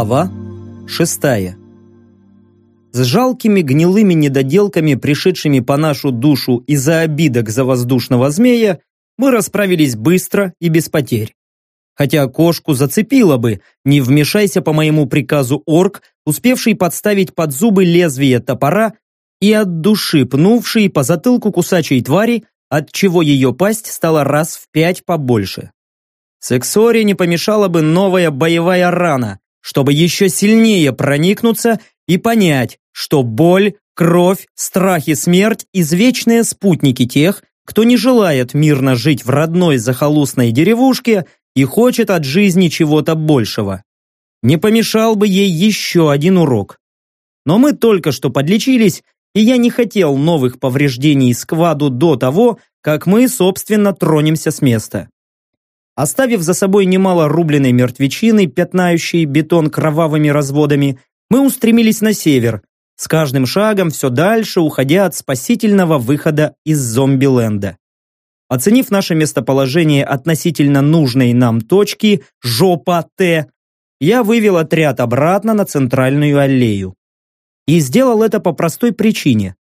Глава шестая С жалкими гнилыми недоделками, пришедшими по нашу душу из-за обидок за воздушного змея, мы расправились быстро и без потерь. Хотя кошку зацепило бы, не вмешайся по моему приказу орк, успевший подставить под зубы лезвие топора и от души пнувший по затылку кусачей твари, отчего ее пасть стала раз в пять побольше. Сексоре не помешала бы новая боевая рана, чтобы еще сильнее проникнуться и понять, что боль, кровь, страх и смерть – извечные спутники тех, кто не желает мирно жить в родной захолустной деревушке и хочет от жизни чего-то большего. Не помешал бы ей еще один урок. Но мы только что подлечились, и я не хотел новых повреждений скваду до того, как мы, собственно, тронемся с места. Оставив за собой немало рубленной мертвечины, пятнающей бетон кровавыми разводами, мы устремились на север, с каждым шагом все дальше уходя от спасительного выхода из зомби-ленда. Оценив наше местоположение относительно нужной нам точки, жопа Т, я вывел отряд обратно на центральную аллею. И сделал это по простой причине.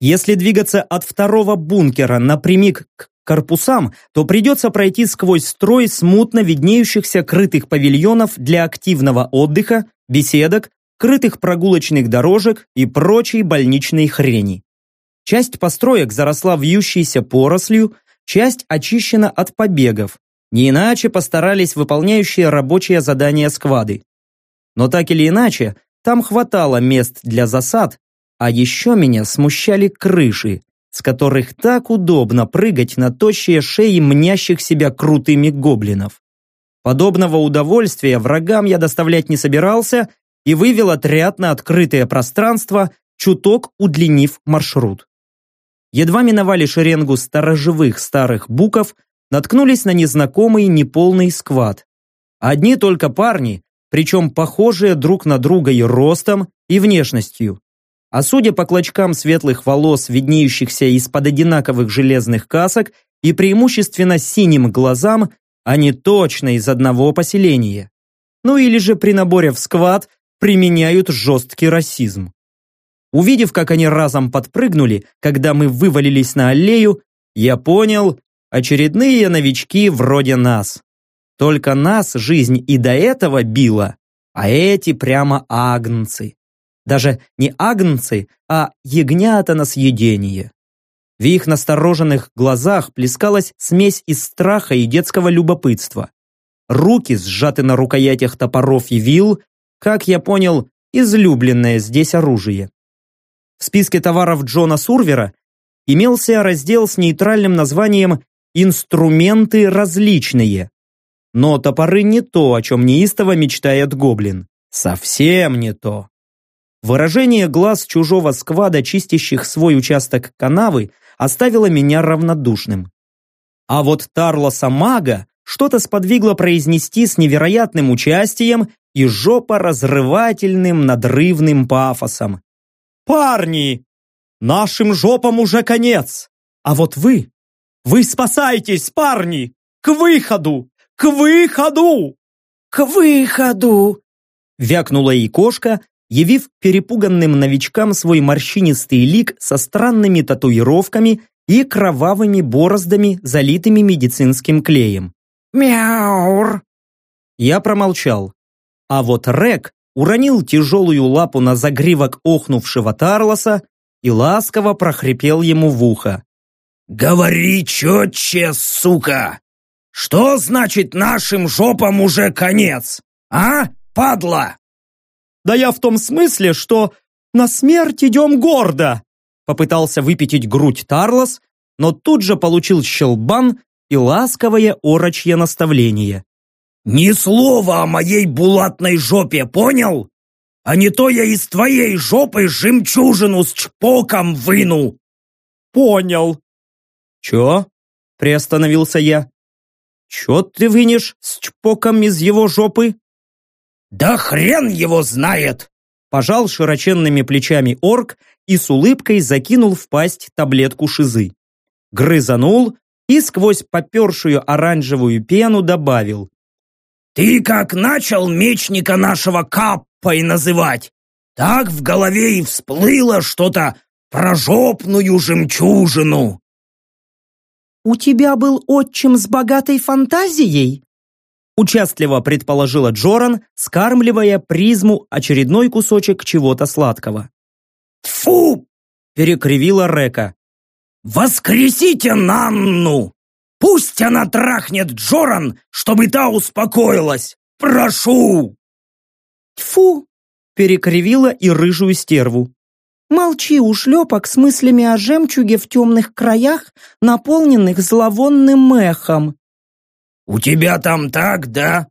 Если двигаться от второго бункера напрямик к корпусам, то придется пройти сквозь строй смутно виднеющихся крытых павильонов для активного отдыха, беседок, крытых прогулочных дорожек и прочей больничной хрени. Часть построек заросла вьющейся порослью, часть очищена от побегов. Не иначе постарались выполняющие рабочие задания сквады. Но так или иначе, там хватало мест для засад, а еще меня смущали крыши, с которых так удобно прыгать на тощие шеи мнящих себя крутыми гоблинов. Подобного удовольствия врагам я доставлять не собирался и вывел отряд на открытое пространство, чуток удлинив маршрут. Едва миновали шеренгу сторожевых старых буков, наткнулись на незнакомый неполный сквад. Одни только парни, причем похожие друг на друга и ростом, и внешностью. А судя по клочкам светлых волос, виднеющихся из-под одинаковых железных касок и преимущественно синим глазам, они точно из одного поселения. Ну или же при наборе в сквад применяют жесткий расизм. Увидев, как они разом подпрыгнули, когда мы вывалились на аллею, я понял, очередные новички вроде нас. Только нас жизнь и до этого била, а эти прямо агнцы. Даже не агнцы, а ягнята на съедение. В их настороженных глазах плескалась смесь из страха и детского любопытства. Руки сжаты на рукоятях топоров и вил, как я понял, излюбленное здесь оружие. В списке товаров Джона Сурвера имелся раздел с нейтральным названием «Инструменты различные». Но топоры не то, о чем неистово мечтает гоблин. Совсем не то. Выражение глаз чужого сквада, чистящих свой участок канавы, оставило меня равнодушным. А вот Тарлоса Мага что-то сподвигло произнести с невероятным участием и жопоразрывательным надрывным пафосом. «Парни, нашим жопам уже конец! А вот вы, вы спасайтесь, парни! К выходу! К выходу!» «К выходу!» Вякнула и кошка, явив перепуганным новичкам свой морщинистый лик со странными татуировками и кровавыми бороздами, залитыми медицинским клеем. «Мяур!» Я промолчал. А вот Рек уронил тяжелую лапу на загривок охнувшего Тарлоса и ласково прохрипел ему в ухо. «Говори четче, сука! Что значит нашим жопам уже конец? А, падла?» Да я в том смысле, что на смерть идем гордо!» Попытался выпятить грудь Тарлос, но тут же получил щелбан и ласковое орочье наставление. «Ни слова о моей булатной жопе, понял? А не то я из твоей жопы жемчужину с чпоком выну!» «Понял!» «Чё?» – приостановился я. «Чё ты вынешь с чпоком из его жопы?» «Да хрен его знает!» Пожал широченными плечами орк и с улыбкой закинул в пасть таблетку шизы. Грызанул и сквозь попершую оранжевую пену добавил. Ты как начал мечника нашего Каппой называть, так в голове и всплыло что-то про жопную жемчужину. «У тебя был отчим с богатой фантазией?» Участливо предположила Джоран, скармливая призму очередной кусочек чего-то сладкого. «Тьфу!» – перекривила Река. «Воскресите Нанну! Пусть она трахнет Джоран, чтобы та успокоилась! Прошу!» «Тьфу!» – перекривила и рыжую стерву. «Молчи, ушлепок, с мыслями о жемчуге в темных краях, наполненных зловонным эхом. «У тебя там так, да?»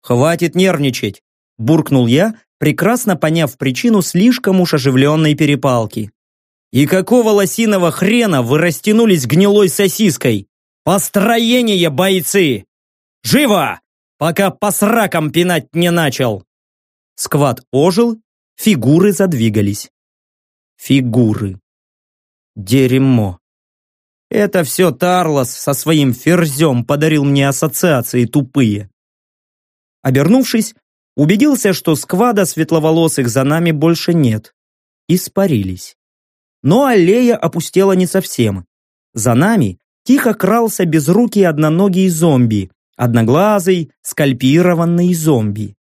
«Хватит нервничать!» – буркнул я, прекрасно поняв причину слишком уж оживленной перепалки. «И какого лосиного хрена вы растянулись гнилой сосиской? Построение, бойцы! Живо! Пока по сракам пинать не начал!» Сквад ожил, фигуры задвигались. Фигуры. Дерьмо. Это все Тарлос со своим ферзем подарил мне ассоциации тупые. Обернувшись, убедился, что сквада светловолосых за нами больше нет. Испарились. Но аллея опустела не совсем. За нами тихо крался безрукий одноногий зомби, одноглазый, скальпированный зомби.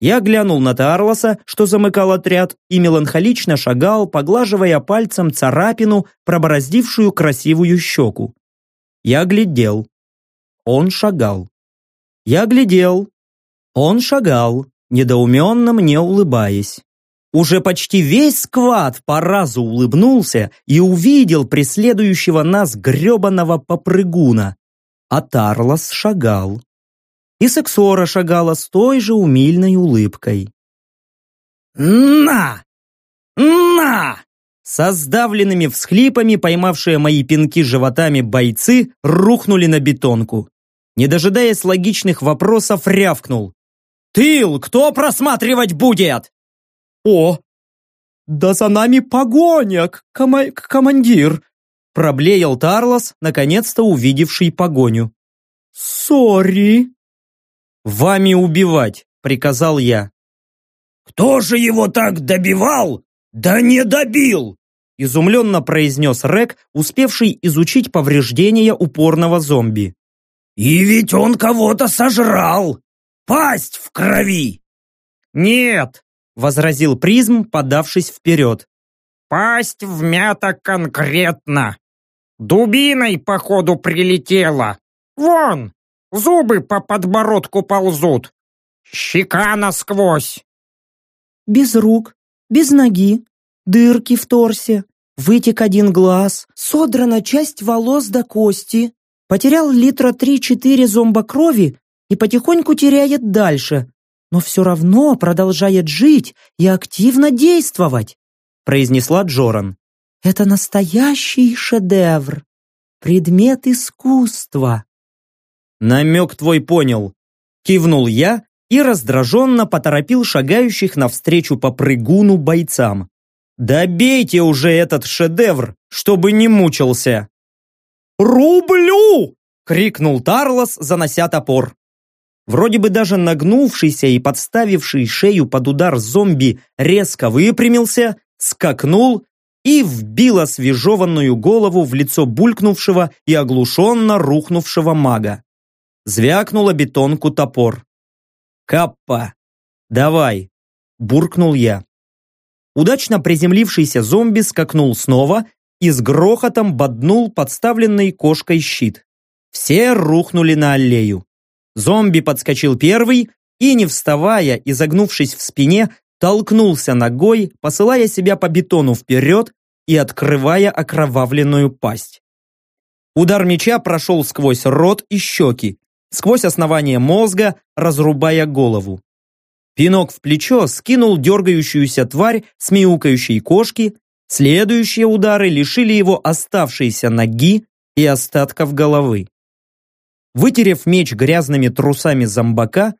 Я глянул на Тарлоса, что замыкал отряд, и меланхолично шагал, поглаживая пальцем царапину, пробороздившую красивую щеку. Я глядел. Он шагал. Я глядел. Он шагал, недоуменно мне улыбаясь. Уже почти весь сквад по разу улыбнулся и увидел преследующего нас гребаного попрыгуна. А Тарлос шагал и Сексора шагала с той же умильной улыбкой. «На! На!» Со сдавленными всхлипами, поймавшие мои пинки животами бойцы, рухнули на бетонку. Не дожидаясь логичных вопросов, рявкнул. «Тыл кто просматривать будет?» «О, да за нами погоня, кома командир!» Проблеял Тарлос, наконец-то увидевший погоню. «Сори!» «Вами убивать!» – приказал я. «Кто же его так добивал? Да не добил!» изумленно произнес Рек, успевший изучить повреждения упорного зомби. «И ведь он кого-то сожрал! Пасть в крови!» «Нет!» – возразил призм, подавшись вперед. «Пасть вмята конкретно! Дубиной, походу, прилетела! Вон, Зубы по подбородку ползут. Щека насквозь. Без рук, без ноги, дырки в торсе, вытек один глаз, содрана часть волос до кости, потерял литра три-четыре зомба крови и потихоньку теряет дальше, но все равно продолжает жить и активно действовать, произнесла Джоран. Это настоящий шедевр, предмет искусства. «Намек твой понял», – кивнул я и раздраженно поторопил шагающих навстречу по прыгуну бойцам. «Добейте уже этот шедевр, чтобы не мучился!» «Рублю!» – крикнул Тарлос, занося топор. Вроде бы даже нагнувшийся и подставивший шею под удар зомби резко выпрямился, скакнул и вбил освежеванную голову в лицо булькнувшего и оглушенно рухнувшего мага. Звякнула бетонку топор. «Каппа! Давай!» – буркнул я. Удачно приземлившийся зомби скакнул снова и с грохотом боднул подставленный кошкой щит. Все рухнули на аллею. Зомби подскочил первый и, не вставая и загнувшись в спине, толкнулся ногой, посылая себя по бетону вперед и открывая окровавленную пасть. Удар меча прошел сквозь рот и щеки, сквозь основание мозга, разрубая голову. Пинок в плечо скинул дергающуюся тварь с мяукающей кошки, следующие удары лишили его оставшейся ноги и остатков головы. Вытерев меч грязными трусами зомбака,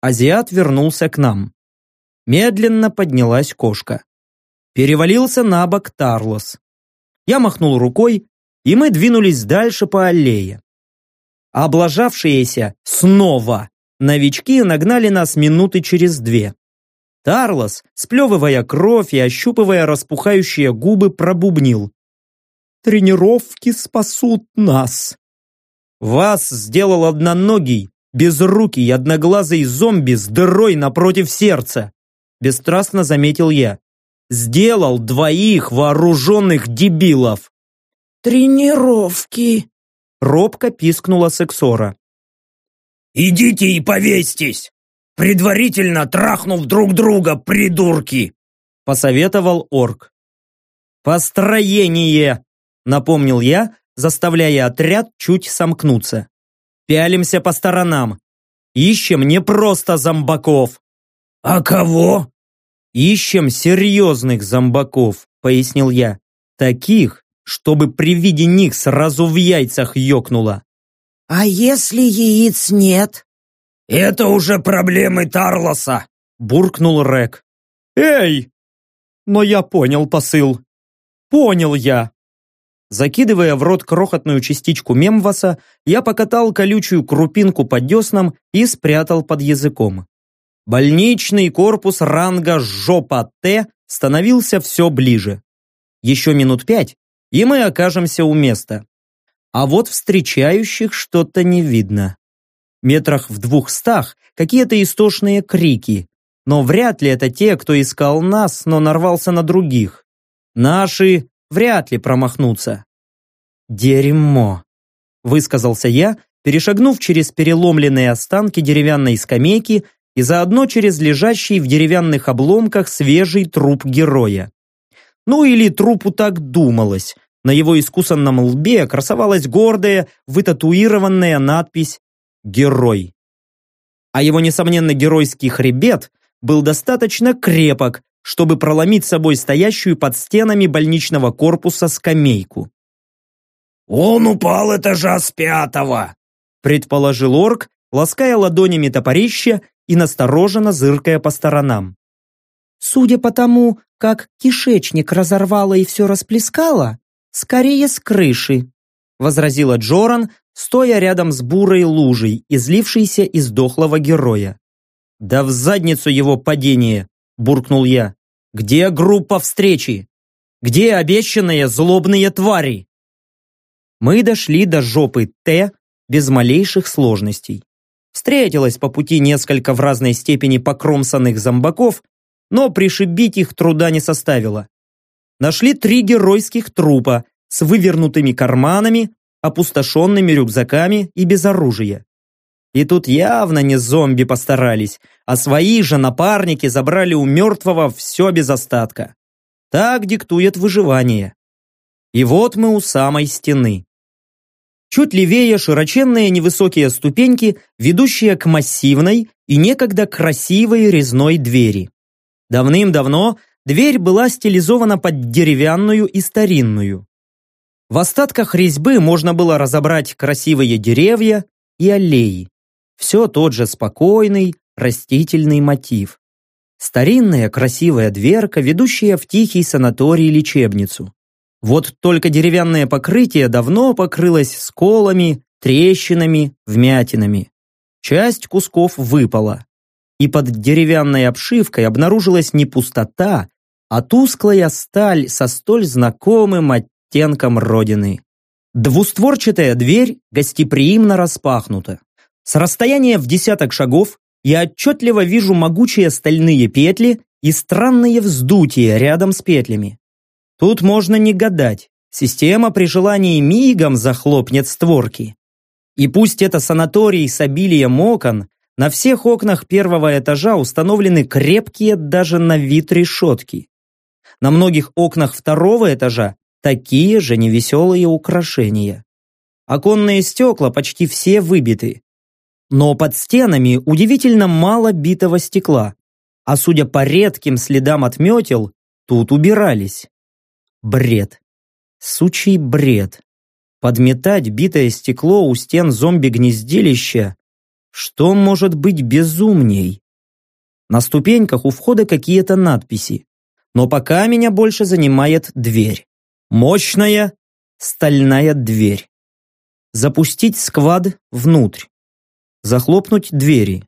азиат вернулся к нам. Медленно поднялась кошка. Перевалился на бок Тарлос. Я махнул рукой, и мы двинулись дальше по аллее облажавшиеся снова новички нагнали нас минуты через две. Тарлос, сплевывая кровь и ощупывая распухающие губы, пробубнил. «Тренировки спасут нас!» «Вас сделал одноногий, безрукий, одноглазый зомби с дырой напротив сердца!» Бесстрастно заметил я. «Сделал двоих вооруженных дебилов!» «Тренировки!» Робко пискнула Сексора. «Идите и повесьтесь! Предварительно трахнув друг друга, придурки!» Посоветовал орк. «Построение!» Напомнил я, заставляя отряд чуть сомкнуться. «Пялимся по сторонам. Ищем не просто зомбаков!» «А кого?» «Ищем серьезных зомбаков», пояснил я. «Таких, чтобы при виде них сразу в яйцах ёкнуло». «А если яиц нет?» «Это уже проблемы Тарлоса», буркнул Рек. «Эй!» Но я понял посыл. Понял я. Закидывая в рот крохотную частичку мемваса, я покатал колючую крупинку под деснам и спрятал под языком. Больничный корпус ранга «Жопа Т» становился все ближе. Еще минут пять, и мы окажемся у места. А вот встречающих что-то не видно. Метрах в двухстах какие-то истошные крики, но вряд ли это те, кто искал нас, но нарвался на других. Наши вряд ли промахнутся. «Дерьмо», — высказался я, перешагнув через переломленные останки деревянной скамейки и заодно через лежащий в деревянных обломках свежий труп героя. Ну или трупу так думалось, на его искусанном лбе красовалась гордая, вытатуированная надпись «Герой». А его, несомненно, геройский хребет был достаточно крепок, чтобы проломить собой стоящую под стенами больничного корпуса скамейку. «Он упал этажа с пятого», предположил орк, лаская ладонями топорище и настороженно зыркая по сторонам. «Судя по тому, как кишечник разорвало и все расплескало, «Скорее с крыши», — возразила Джоран, стоя рядом с бурой лужей, излившейся из дохлого героя. «Да в задницу его падение!» – буркнул я. «Где группа встречи? Где обещанные злобные твари?» Мы дошли до жопы Т без малейших сложностей. Встретилось по пути несколько в разной степени покромсанных зомбаков, но пришибить их труда не составило нашли три геройских трупа с вывернутыми карманами, опустошенными рюкзаками и без оружия. И тут явно не зомби постарались, а свои же напарники забрали у мертвого все без остатка. Так диктует выживание. И вот мы у самой стены. Чуть левее широченные невысокие ступеньки, ведущие к массивной и некогда красивой резной двери. Давным-давно Дверь была стилизована под деревянную и старинную. В остатках резьбы можно было разобрать красивые деревья и аллеи. Все тот же спокойный, растительный мотив. Старинная красивая дверка, ведущая в тихий санаторий-лечебницу. Вот только деревянное покрытие давно покрылось сколами, трещинами, вмятинами. Часть кусков выпала. И под деревянной обшивкой обнаружилась не пустота, а тусклая сталь со столь знакомым оттенком родины. Двустворчатая дверь гостеприимно распахнута. С расстояния в десяток шагов я отчетливо вижу могучие стальные петли и странные вздутия рядом с петлями. Тут можно не гадать. Система при желании мигом захлопнет створки. И пусть это санаторий с обилием окон, на всех окнах первого этажа установлены крепкие даже на вид решетки. На многих окнах второго этажа такие же невеселые украшения. Оконные стекла почти все выбиты. Но под стенами удивительно мало битого стекла, а судя по редким следам отметел, тут убирались. Бред. Сучий бред. Подметать битое стекло у стен зомби-гнездилища. Что может быть безумней? На ступеньках у входа какие-то надписи но пока меня больше занимает дверь. Мощная стальная дверь. Запустить сквад внутрь. Захлопнуть двери.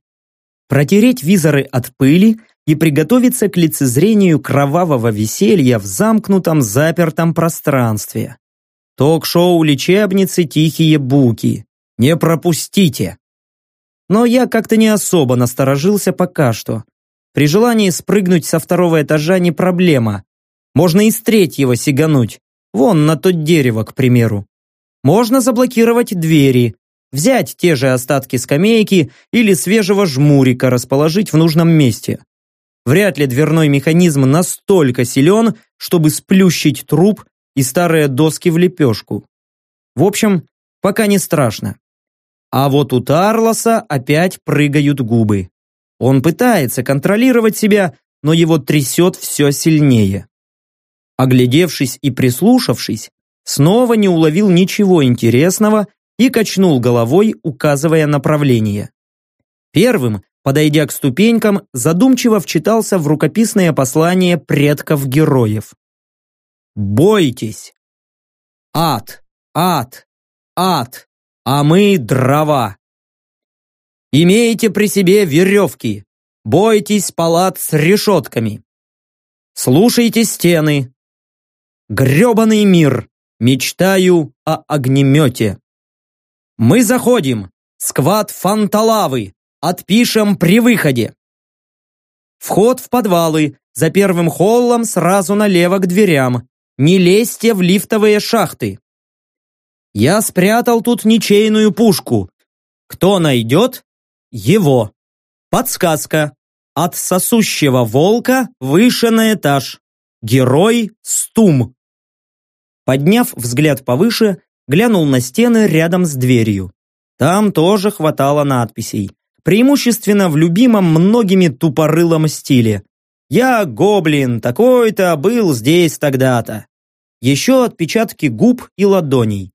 протереть визоры от пыли и приготовиться к лицезрению кровавого веселья в замкнутом запертом пространстве. Ток-шоу лечебницы «Тихие буки». Не пропустите! Но я как-то не особо насторожился пока что. При желании спрыгнуть со второго этажа не проблема. Можно и с третьего сигануть. Вон на то дерево, к примеру. Можно заблокировать двери, взять те же остатки скамейки или свежего жмурика расположить в нужном месте. Вряд ли дверной механизм настолько силен, чтобы сплющить труп и старые доски в лепешку. В общем, пока не страшно. А вот у Тарлоса опять прыгают губы. Он пытается контролировать себя, но его трясет все сильнее. Оглядевшись и прислушавшись, снова не уловил ничего интересного и качнул головой, указывая направление. Первым, подойдя к ступенькам, задумчиво вчитался в рукописное послание предков героев. «Бойтесь! Ад! Ад! Ад! А мы дрова! Имейте при себе веревки! Бойтесь палат с решетками! Слушайте стены! Гребаный мир! Мечтаю о огнемете! Мы заходим! Сквад фанталавы! Отпишем при выходе! Вход в подвалы, за первым холлом сразу налево к дверям. Не лезьте в лифтовые шахты. Я спрятал тут ничейную пушку. Кто найдет? Его. Подсказка. От сосущего волка выше на этаж. Герой Стум. Подняв взгляд повыше, глянул на стены рядом с дверью. Там тоже хватало надписей. Преимущественно в любимом многими тупорылом стиле. «Я гоблин, такой-то, был здесь тогда-то». Еще отпечатки губ и ладоней.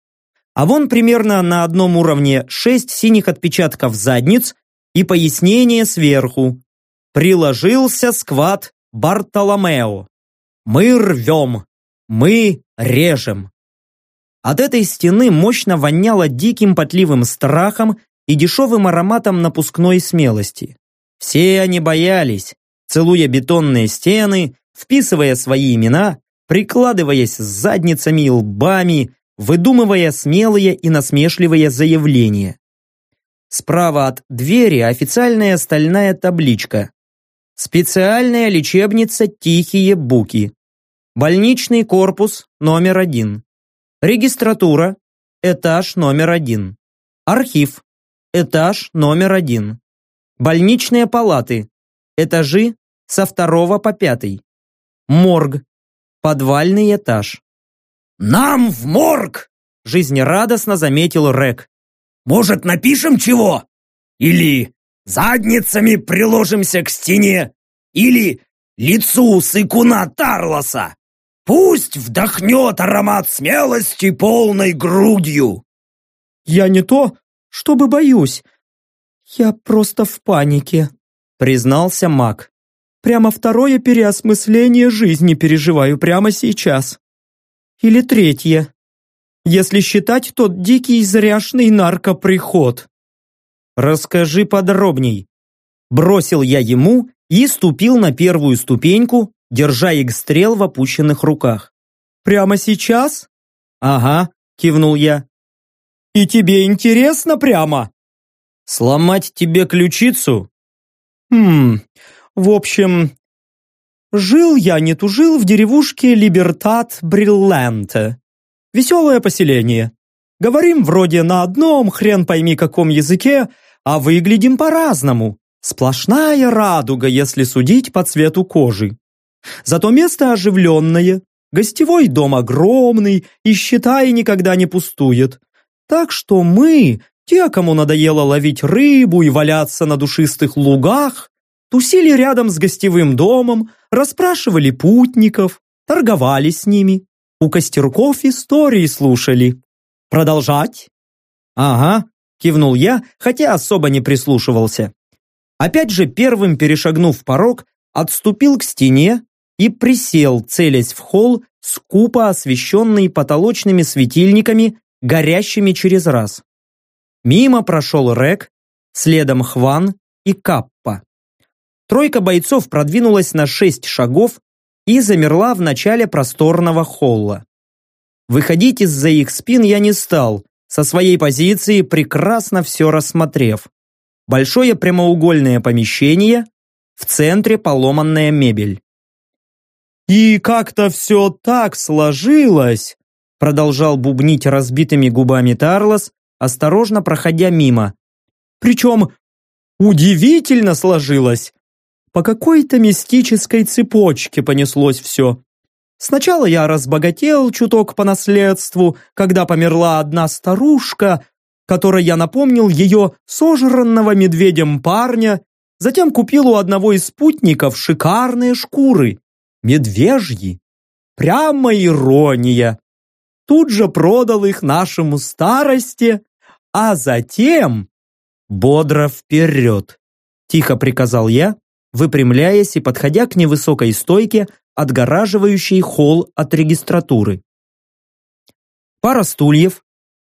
А вон примерно на одном уровне шесть синих отпечатков задниц и пояснение сверху. Приложился сквад Бартоломео. Мы рвем, мы режем. От этой стены мощно воняло диким потливым страхом и дешевым ароматом напускной смелости. Все они боялись, целуя бетонные стены, вписывая свои имена, прикладываясь с задницами и лбами, выдумывая смелые и насмешливые заявления. Справа от двери официальная стальная табличка. Специальная лечебница «Тихие буки». Больничный корпус номер один. Регистратура, этаж номер один. Архив, этаж номер один. Больничные палаты, этажи со второго по пятый. Морг, подвальный этаж. «Нам в морг!» – жизнерадостно заметил Рек. «Может, напишем чего? Или задницами приложимся к стене? Или лицу сыкуна Тарлоса?» Пусть вдохнет аромат смелости полной грудью. Я не то, чтобы боюсь. Я просто в панике, признался маг. Прямо второе переосмысление жизни переживаю прямо сейчас. Или третье, если считать тот дикий зряшный наркоприход. Расскажи подробней. Бросил я ему и ступил на первую ступеньку, держа игстрел в опущенных руках. «Прямо сейчас?» «Ага», — кивнул я. «И тебе интересно прямо?» «Сломать тебе ключицу?» «Хм, в общем, жил я не тужил в деревушке Либертат Брилланте. Веселое поселение. Говорим вроде на одном, хрен пойми каком языке, а выглядим по-разному. Сплошная радуга, если судить по цвету кожи. Зато место оживленное, гостевой дом огромный и, считай, никогда не пустует. Так что мы, те, кому надоело ловить рыбу и валяться на душистых лугах, тусили рядом с гостевым домом, расспрашивали путников, торговали с ними, у костерков истории слушали. Продолжать? Ага, кивнул я, хотя особо не прислушивался. Опять же, первым перешагнув порог, отступил к стене и присел, целясь в холл, скупо освещенный потолочными светильниками, горящими через раз. Мимо прошел Рек, следом Хван и Каппа. Тройка бойцов продвинулась на шесть шагов и замерла в начале просторного холла. Выходить из-за их спин я не стал, со своей позиции прекрасно все рассмотрев. Большое прямоугольное помещение, в центре поломанная мебель. «И как-то все так сложилось!» продолжал бубнить разбитыми губами Тарлос, осторожно проходя мимо. «Причем удивительно сложилось! По какой-то мистической цепочке понеслось все. Сначала я разбогател чуток по наследству, когда померла одна старушка, которой я напомнил ее сожранного медведем парня, затем купил у одного из спутников шикарные шкуры, медвежьи. Прямо ирония. Тут же продал их нашему старости, а затем... Бодро вперед, тихо приказал я, выпрямляясь и подходя к невысокой стойке, отгораживающий холл от регистратуры. Пара стульев,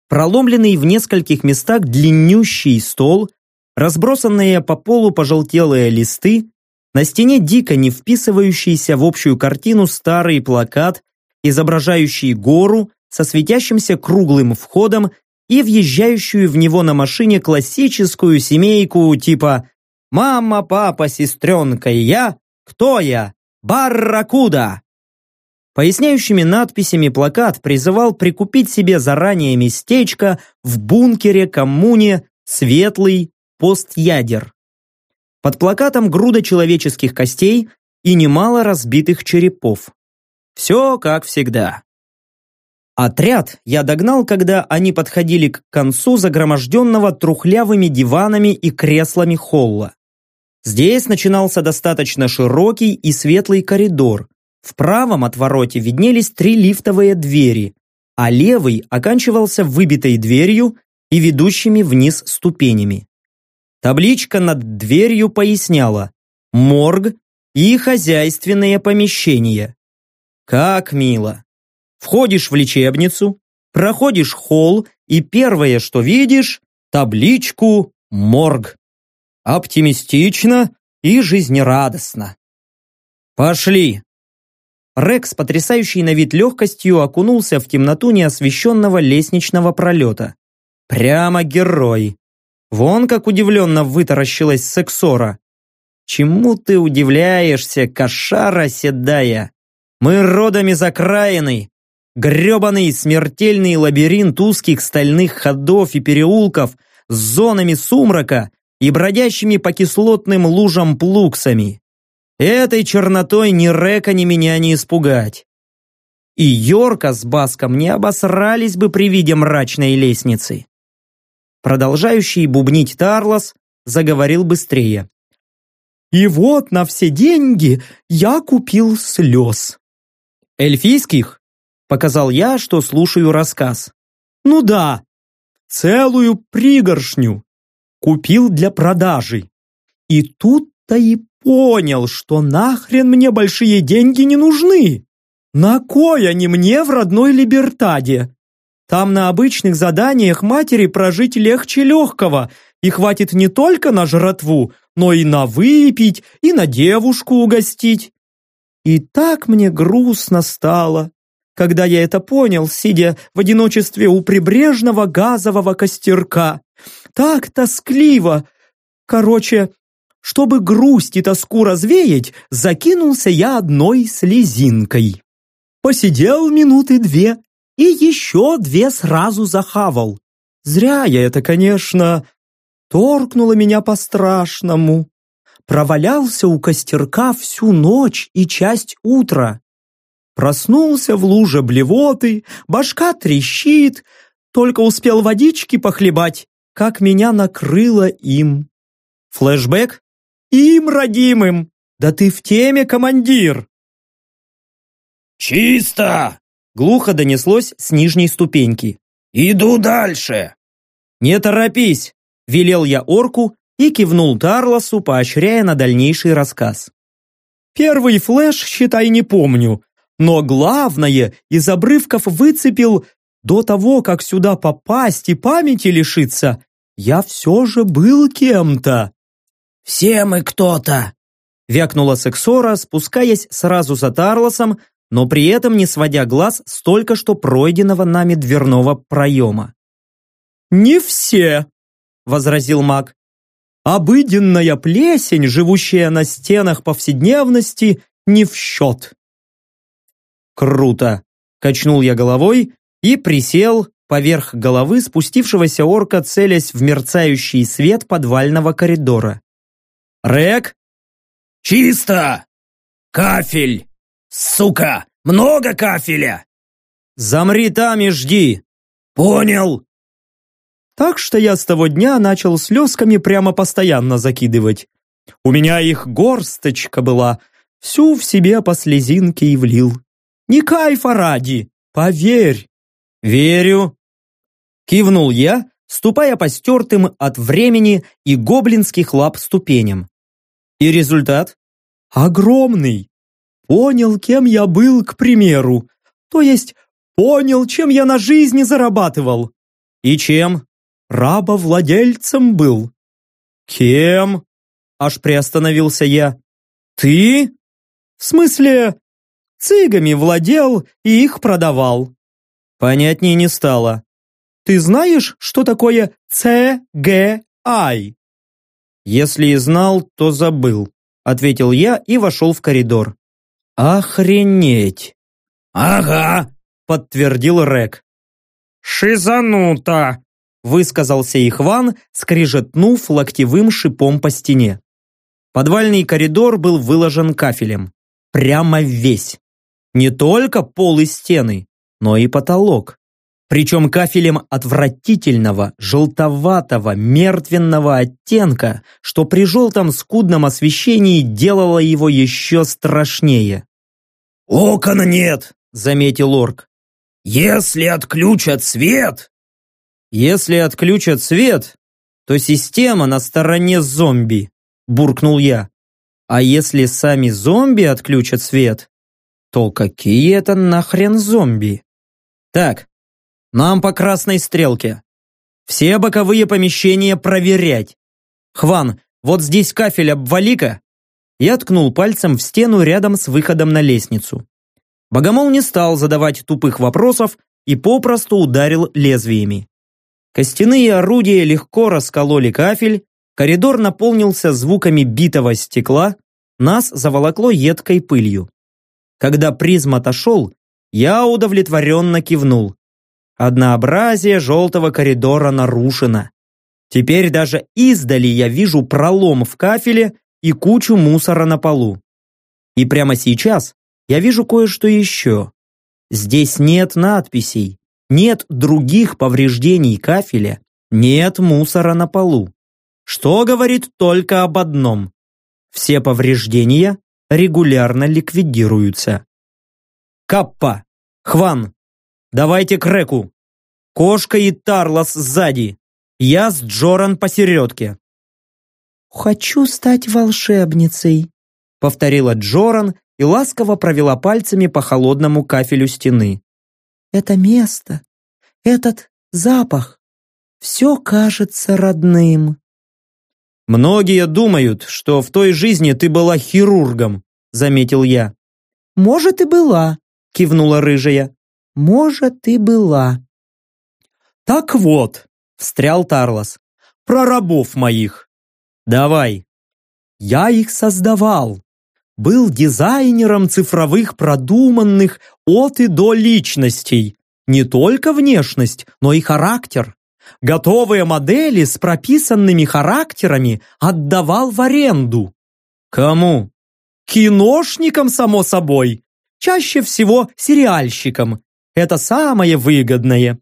проломленный в нескольких местах длиннющий стол, разбросанные по полу пожелтелые листы, на стене дико не вписывающийся в общую картину старый плакат, изображающий гору со светящимся круглым входом и въезжающую в него на машине классическую семейку типа «Мама, папа, сестренка и я? Кто я? «Барракуда!» Поясняющими надписями плакат призывал прикупить себе заранее местечко в бункере коммуне «Светлый постядер». Под плакатом груда человеческих костей и немало разбитых черепов. Все как всегда. Отряд я догнал, когда они подходили к концу загроможденного трухлявыми диванами и креслами холла. Здесь начинался достаточно широкий и светлый коридор. В правом отвороте виднелись три лифтовые двери, а левый оканчивался выбитой дверью и ведущими вниз ступенями. Табличка над дверью поясняла «Морг и хозяйственные помещения». Как мило! Входишь в лечебницу, проходишь холл и первое, что видишь, табличку «Морг» оптимистично и жизнерадостно. «Пошли!» Рекс, потрясающий на вид легкостью, окунулся в темноту неосвещенного лестничного пролета. Прямо герой. Вон как удивленно вытаращилась сексора. «Чему ты удивляешься, кошара седая? Мы родом из окраины. Гребаный смертельный лабиринт узких стальных ходов и переулков с зонами сумрака и бродящими по кислотным лужам плуксами. Этой чернотой ни Река, ни меня не испугать. И Йорка с Баском не обосрались бы при виде мрачной лестницы. Продолжающий бубнить Тарлос заговорил быстрее. «И вот на все деньги я купил слез». «Эльфийских?» Показал я, что слушаю рассказ. «Ну да, целую пригоршню купил для продажи. И тут-то и понял, что нахрен мне большие деньги не нужны. На кой они мне в родной Либертаде? Там на обычных заданиях матери прожить легче легкого, и хватит не только на жратву, но и на выпить, и на девушку угостить. И так мне грустно стало, когда я это понял, сидя в одиночестве у прибрежного газового костерка. Так тоскливо! Короче, чтобы грусть и тоску развеять, закинулся я одной слезинкой. Посидел минуты две и еще две сразу захавал. Зря я это, конечно, торкнуло меня по-страшному. Провалялся у костерка всю ночь и часть утра. Проснулся в луже блевоты, башка трещит, только успел водички похлебать, как меня накрыло им. Флэшбэк? Им, родимым! Да ты в теме, командир! «Чисто!» — глухо донеслось с нижней ступеньки. «Иду дальше!» «Не торопись!» — велел я орку и кивнул Тарлосу, поощряя на дальнейший рассказ. «Первый флэш, считай, не помню, но главное из обрывков выцепил до того, как сюда попасть и памяти лишиться, я все же был кем-то. «Все мы кто-то. Вякнула Сексора, спускаясь сразу за Тарлосом, но при этом не сводя глаз с только что пройденного нами дверного проема. «Не все», — возразил маг. «Обыденная плесень, живущая на стенах повседневности, не в счет». «Круто!» — качнул я головой и присел поверх головы спустившегося орка, целясь в мерцающий свет подвального коридора. «Рек?» «Чисто! Кафель! Сука! Много кафеля!» «Замри там и жди!» «Понял!» Так что я с того дня начал слезками прямо постоянно закидывать. У меня их горсточка была, всю в себе по слезинке и влил. Не кайфа ради, поверь. Верю. Кивнул я, ступая по стертым от времени и гоблинских лап ступеням. И результат? Огромный. Понял, кем я был, к примеру. То есть, понял, чем я на жизни зарабатывал. И чем? Рабовладельцем был. Кем? Аж приостановился я. Ты? В смысле, цигами владел и их продавал. Понятнее не стало. Ты знаешь, что такое ЦГАЙ? Если и знал, то забыл, ответил я и вошел в коридор. Охренеть! Ага, подтвердил Рек. Шизануто, высказался Ихван, скрижетнув локтевым шипом по стене. Подвальный коридор был выложен кафелем. Прямо весь. Не только пол и стены, но и потолок. Причем кафелем отвратительного, желтоватого, мертвенного оттенка, что при желтом скудном освещении делало его еще страшнее. «Окон нет!» — заметил орк. «Если отключат свет...» «Если отключат свет, то система на стороне зомби», — буркнул я. «А если сами зомби отключат свет, то какие это нахрен зомби?» «Так, нам по красной стрелке. Все боковые помещения проверять. Хван, вот здесь кафель обвали-ка». Я ткнул пальцем в стену рядом с выходом на лестницу. Богомол не стал задавать тупых вопросов и попросту ударил лезвиями. Костяные орудия легко раскололи кафель, коридор наполнился звуками битого стекла, нас заволокло едкой пылью. Когда призм отошел, я удовлетворенно кивнул. Однообразие желтого коридора нарушено. Теперь даже издали я вижу пролом в кафеле и кучу мусора на полу. И прямо сейчас я вижу кое-что еще. Здесь нет надписей, нет других повреждений кафеля, нет мусора на полу. Что говорит только об одном. Все повреждения регулярно ликвидируются. Каппа, Хван, давайте к Реку. Кошка и Тарлас сзади. Я с Джоран посередке. «Хочу стать волшебницей», — повторила Джоран и ласково провела пальцами по холодному кафелю стены. «Это место, этот запах, все кажется родным». «Многие думают, что в той жизни ты была хирургом», — заметил я. «Может, и была», — кивнула рыжая. «Может, и была». «Так вот», — встрял Тарлос, — «про рабов моих. Давай». «Я их создавал. Был дизайнером цифровых продуманных от и до личностей. Не только внешность, но и характер. Готовые модели с прописанными характерами отдавал в аренду. Кому? Киношникам, само собой. Чаще всего сериальщикам. Это самое выгодное.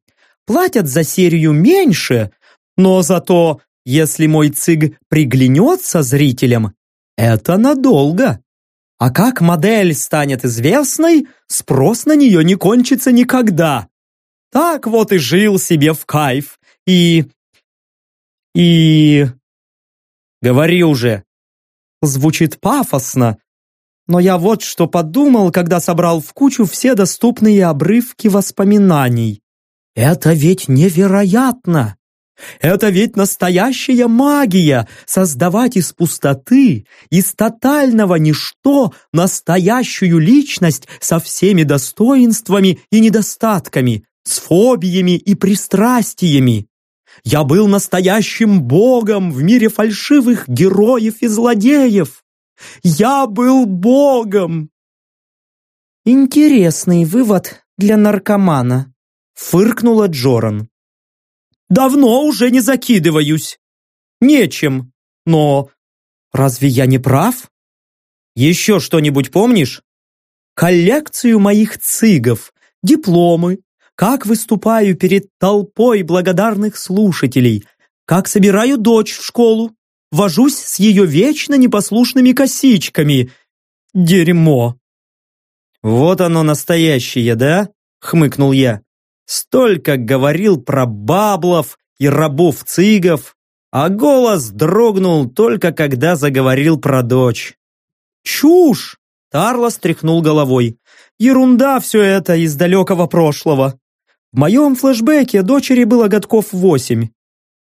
Платят за серию меньше, но зато, если мой циг приглянется зрителям, это надолго. А как модель станет известной, спрос на нее не кончится никогда. Так вот и жил себе в кайф. И... и... Говори уже. Звучит пафосно, но я вот что подумал, когда собрал в кучу все доступные обрывки воспоминаний. Это ведь невероятно! Это ведь настоящая магия – создавать из пустоты, из тотального ничто настоящую личность со всеми достоинствами и недостатками, с фобиями и пристрастиями. Я был настоящим богом в мире фальшивых героев и злодеев. Я был богом. Интересный вывод для наркомана, фыркнула Джоран. Давно уже не закидываюсь. Нечем. Но разве я не прав? Еще что-нибудь помнишь? Коллекцию моих цигов, дипломы, как выступаю перед толпой благодарных слушателей, как собираю дочь в школу, вожусь с ее вечно непослушными косичками. Дерьмо. Вот оно настоящее, да? Хмыкнул я. Столько говорил про баблов и рабов-цигов, а голос дрогнул только когда заговорил про дочь. «Чушь!» – Тарло стряхнул головой. «Ерунда все это из далекого прошлого. В моем флешбеке дочери было годков восемь.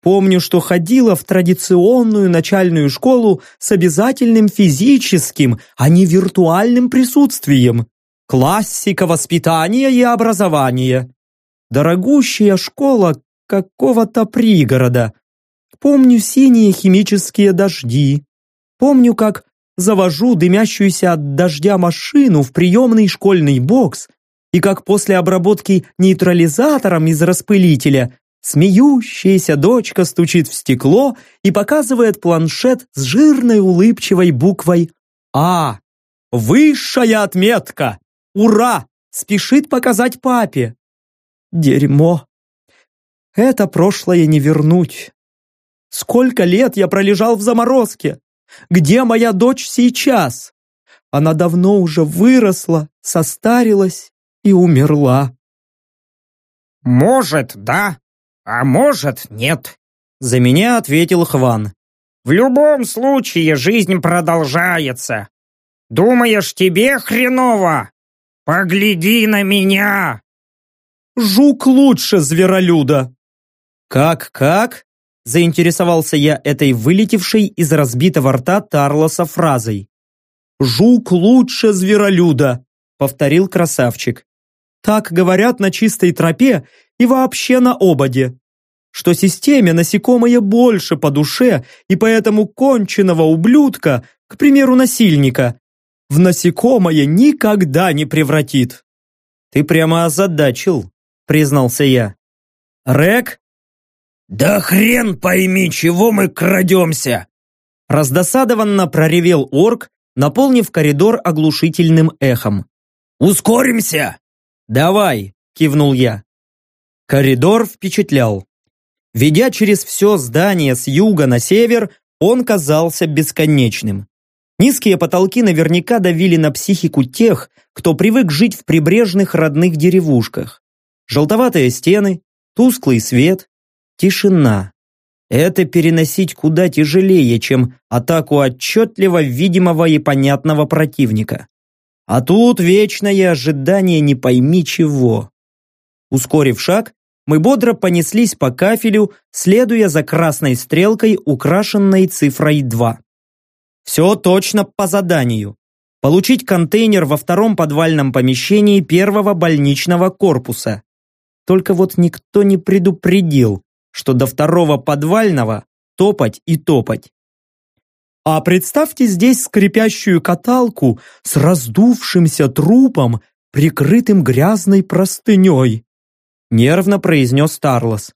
Помню, что ходила в традиционную начальную школу с обязательным физическим, а не виртуальным присутствием. Классика воспитания и образования дорогущая школа какого-то пригорода. Помню синие химические дожди. Помню, как завожу дымящуюся от дождя машину в приемный школьный бокс и как после обработки нейтрализатором из распылителя смеющаяся дочка стучит в стекло и показывает планшет с жирной улыбчивой буквой «А». Высшая отметка! Ура! Спешит показать папе. Дерьмо. Это прошлое не вернуть. Сколько лет я пролежал в заморозке? Где моя дочь сейчас? Она давно уже выросла, состарилась и умерла. «Может, да, а может, нет», — за меня ответил Хван. «В любом случае жизнь продолжается. Думаешь, тебе хреново? Погляди на меня!» Жук лучше зверолюда!» «Как-как?» – заинтересовался я этой вылетевшей из разбитого рта Тарлоса фразой. «Жук лучше зверолюда!» – повторил красавчик. «Так говорят на чистой тропе и вообще на ободе, что системе насекомое больше по душе, и поэтому конченого ублюдка, к примеру, насильника, в насекомое никогда не превратит». «Ты прямо озадачил», признался я. «Рек?» «Да хрен пойми, чего мы крадемся!» Раздосадованно проревел орк, наполнив коридор оглушительным эхом. «Ускоримся!» «Давай!» – кивнул я. Коридор впечатлял. Ведя через все здание с юга на север, он казался бесконечным. Низкие потолки наверняка давили на психику тех, кто привык жить в прибрежных родных деревушках. Желтоватые стены, тусклый свет, тишина. Это переносить куда тяжелее, чем атаку отчетливо видимого и понятного противника. А тут вечное ожидание не пойми чего. Ускорив шаг, мы бодро понеслись по кафелю, следуя за красной стрелкой, украшенной цифрой 2. Все точно по заданию. Получить контейнер во втором подвальном помещении первого больничного корпуса. Только вот никто не предупредил, что до второго подвального топать и топать. А представьте здесь скрипящую каталку с раздувшимся трупом, прикрытым грязной простыней. Нервно произнес Тарлос.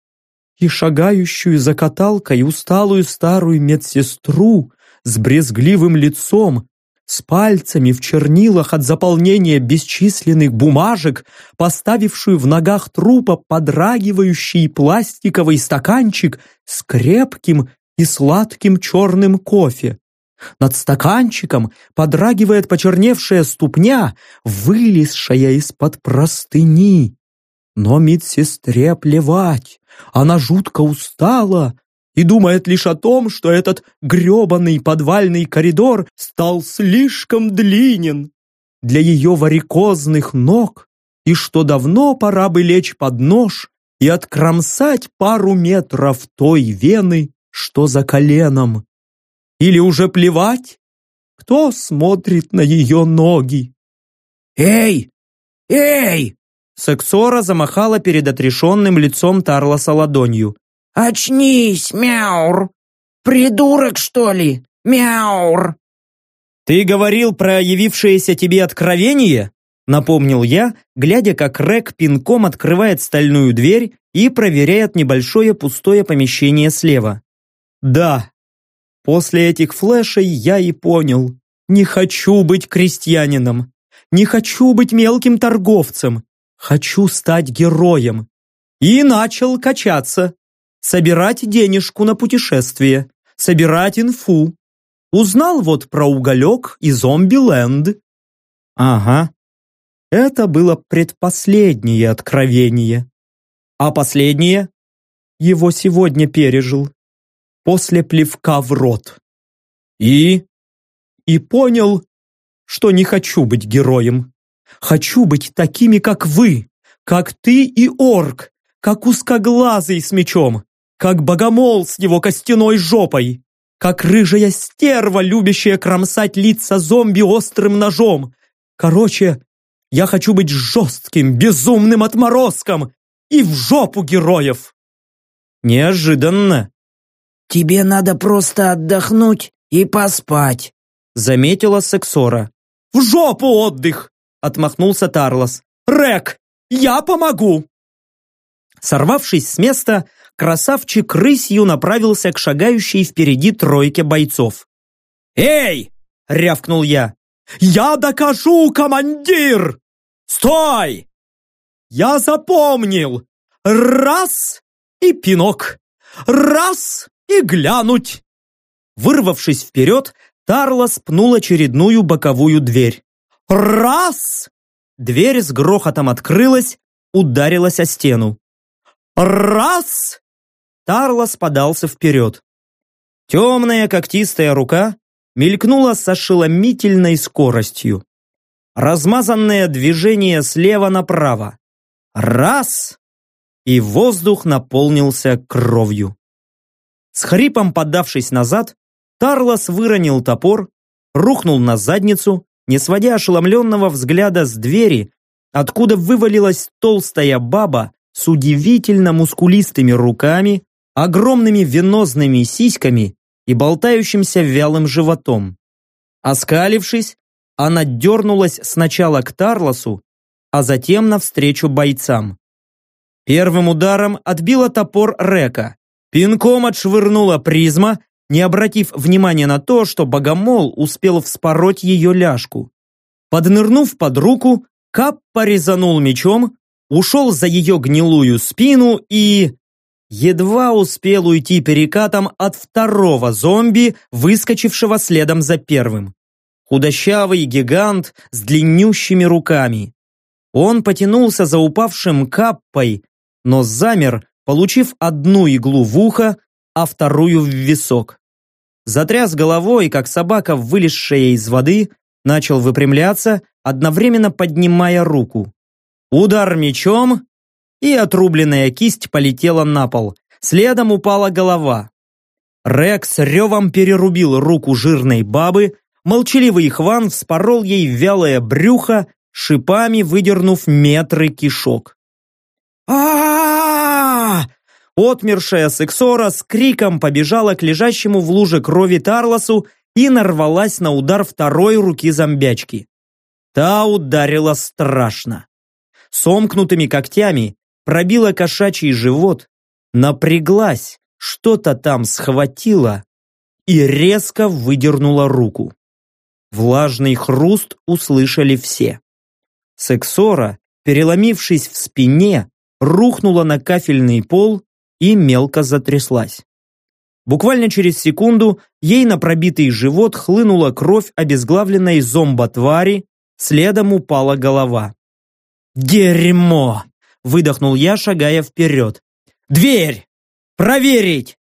И шагающую за каталкой усталую старую медсестру с брезгливым лицом, с пальцами в чернилах от заполнения бесчисленных бумажек, поставившую в ногах трупа подрагивающий пластиковый стаканчик с крепким и сладким черным кофе. Над стаканчиком подрагивает почерневшая ступня, вылезшая из-под простыни. Но медсестре плевать, она жутко устала и думает лишь о том, что этот грёбаный подвальный коридор стал слишком длинен для ее варикозных ног и что давно пора бы лечь под нож и откромсать пару метров той вены, что за коленом. Или уже плевать? Кто смотрит на ее ноги? «Эй! Эй!» Сексора замахала перед отрешенным лицом Тарлоса ладонью. «Очнись, мяур! Придурок, что ли? Мяур!» «Ты говорил про явившееся тебе откровение?» Напомнил я, глядя, как Рек пинком открывает стальную дверь и проверяет небольшое пустое помещение слева. «Да, после этих флешей я и понял. Не хочу быть крестьянином. Не хочу быть мелким торговцем. Хочу стать героем. И начал качаться. Собирать денежку на путешествие. Собирать инфу. Узнал вот про уголек и зомби-ленд. Ага. Это было предпоследнее откровение. А последнее? Его сегодня пережил. После плевка в рот. И? И понял, что не хочу быть героем. Хочу быть такими, как вы, как ты и орк, как узкоглазый с мечом, как богомол с его костяной жопой, как рыжая стерва, любящая кромсать лица зомби острым ножом. Короче, я хочу быть жестким, безумным отморозком и в жопу героев. Неожиданно. Тебе надо просто отдохнуть и поспать, заметила Сексора. В жопу отдых, отмахнулся Тарлос. Рек, я помогу. Сорвавшись с места, красавчик рысью направился к шагающей впереди тройке бойцов. «Эй!» — рявкнул я. «Я докажу, командир! Стой! Я запомнил! Раз и пинок! Раз и глянуть!» Вырвавшись вперед, Тарлос пнул очередную боковую дверь. «Раз!» Дверь с грохотом открылась, ударилась о стену. «Раз!» Тарлос подался вперед. Темная когтистая рука мелькнула с ошеломительной скоростью. Размазанное движение слева направо. Раз! И воздух наполнился кровью. С хрипом подавшись назад, Тарлос выронил топор, рухнул на задницу, не сводя ошеломленного взгляда с двери, откуда вывалилась толстая баба с удивительно мускулистыми руками, огромными венозными сиськами и болтающимся вялым животом. Оскалившись, она дернулась сначала к Тарлосу, а затем навстречу бойцам. Первым ударом отбила топор Река, пинком отшвырнула призма, не обратив внимания на то, что богомол успел вспороть ее ляжку. Поднырнув под руку, Кап порезанул мечом, ушел за ее гнилую спину и едва успел уйти перекатом от второго зомби, выскочившего следом за первым. Худощавый гигант с длиннющими руками. Он потянулся за упавшим каппой, но замер, получив одну иглу в ухо, а вторую в висок. Затряс головой, как собака, вылезшая из воды, начал выпрямляться, одновременно поднимая руку. Удар мечом, и отрубленная кисть полетела на пол. Следом упала голова. Рекс ревом перерубил руку жирной бабы, молчаливый Хван вспорол ей вялое брюхо, шипами выдернув метры кишок. а Отмершая сексора с криком побежала к лежащему в луже крови Тарлосу и нарвалась на удар второй руки зомбячки. Та ударила страшно. Сомкнутыми когтями пробила кошачий живот, напряглась, что-то там схватила и резко выдернула руку. Влажный хруст услышали все. Сексора, переломившись в спине, рухнула на кафельный пол и мелко затряслась. Буквально через секунду ей на пробитый живот хлынула кровь обезглавленной зомботвари, следом упала голова. «Дерьмо!» Выдохнул я, шагая вперед. «Дверь! Проверить!»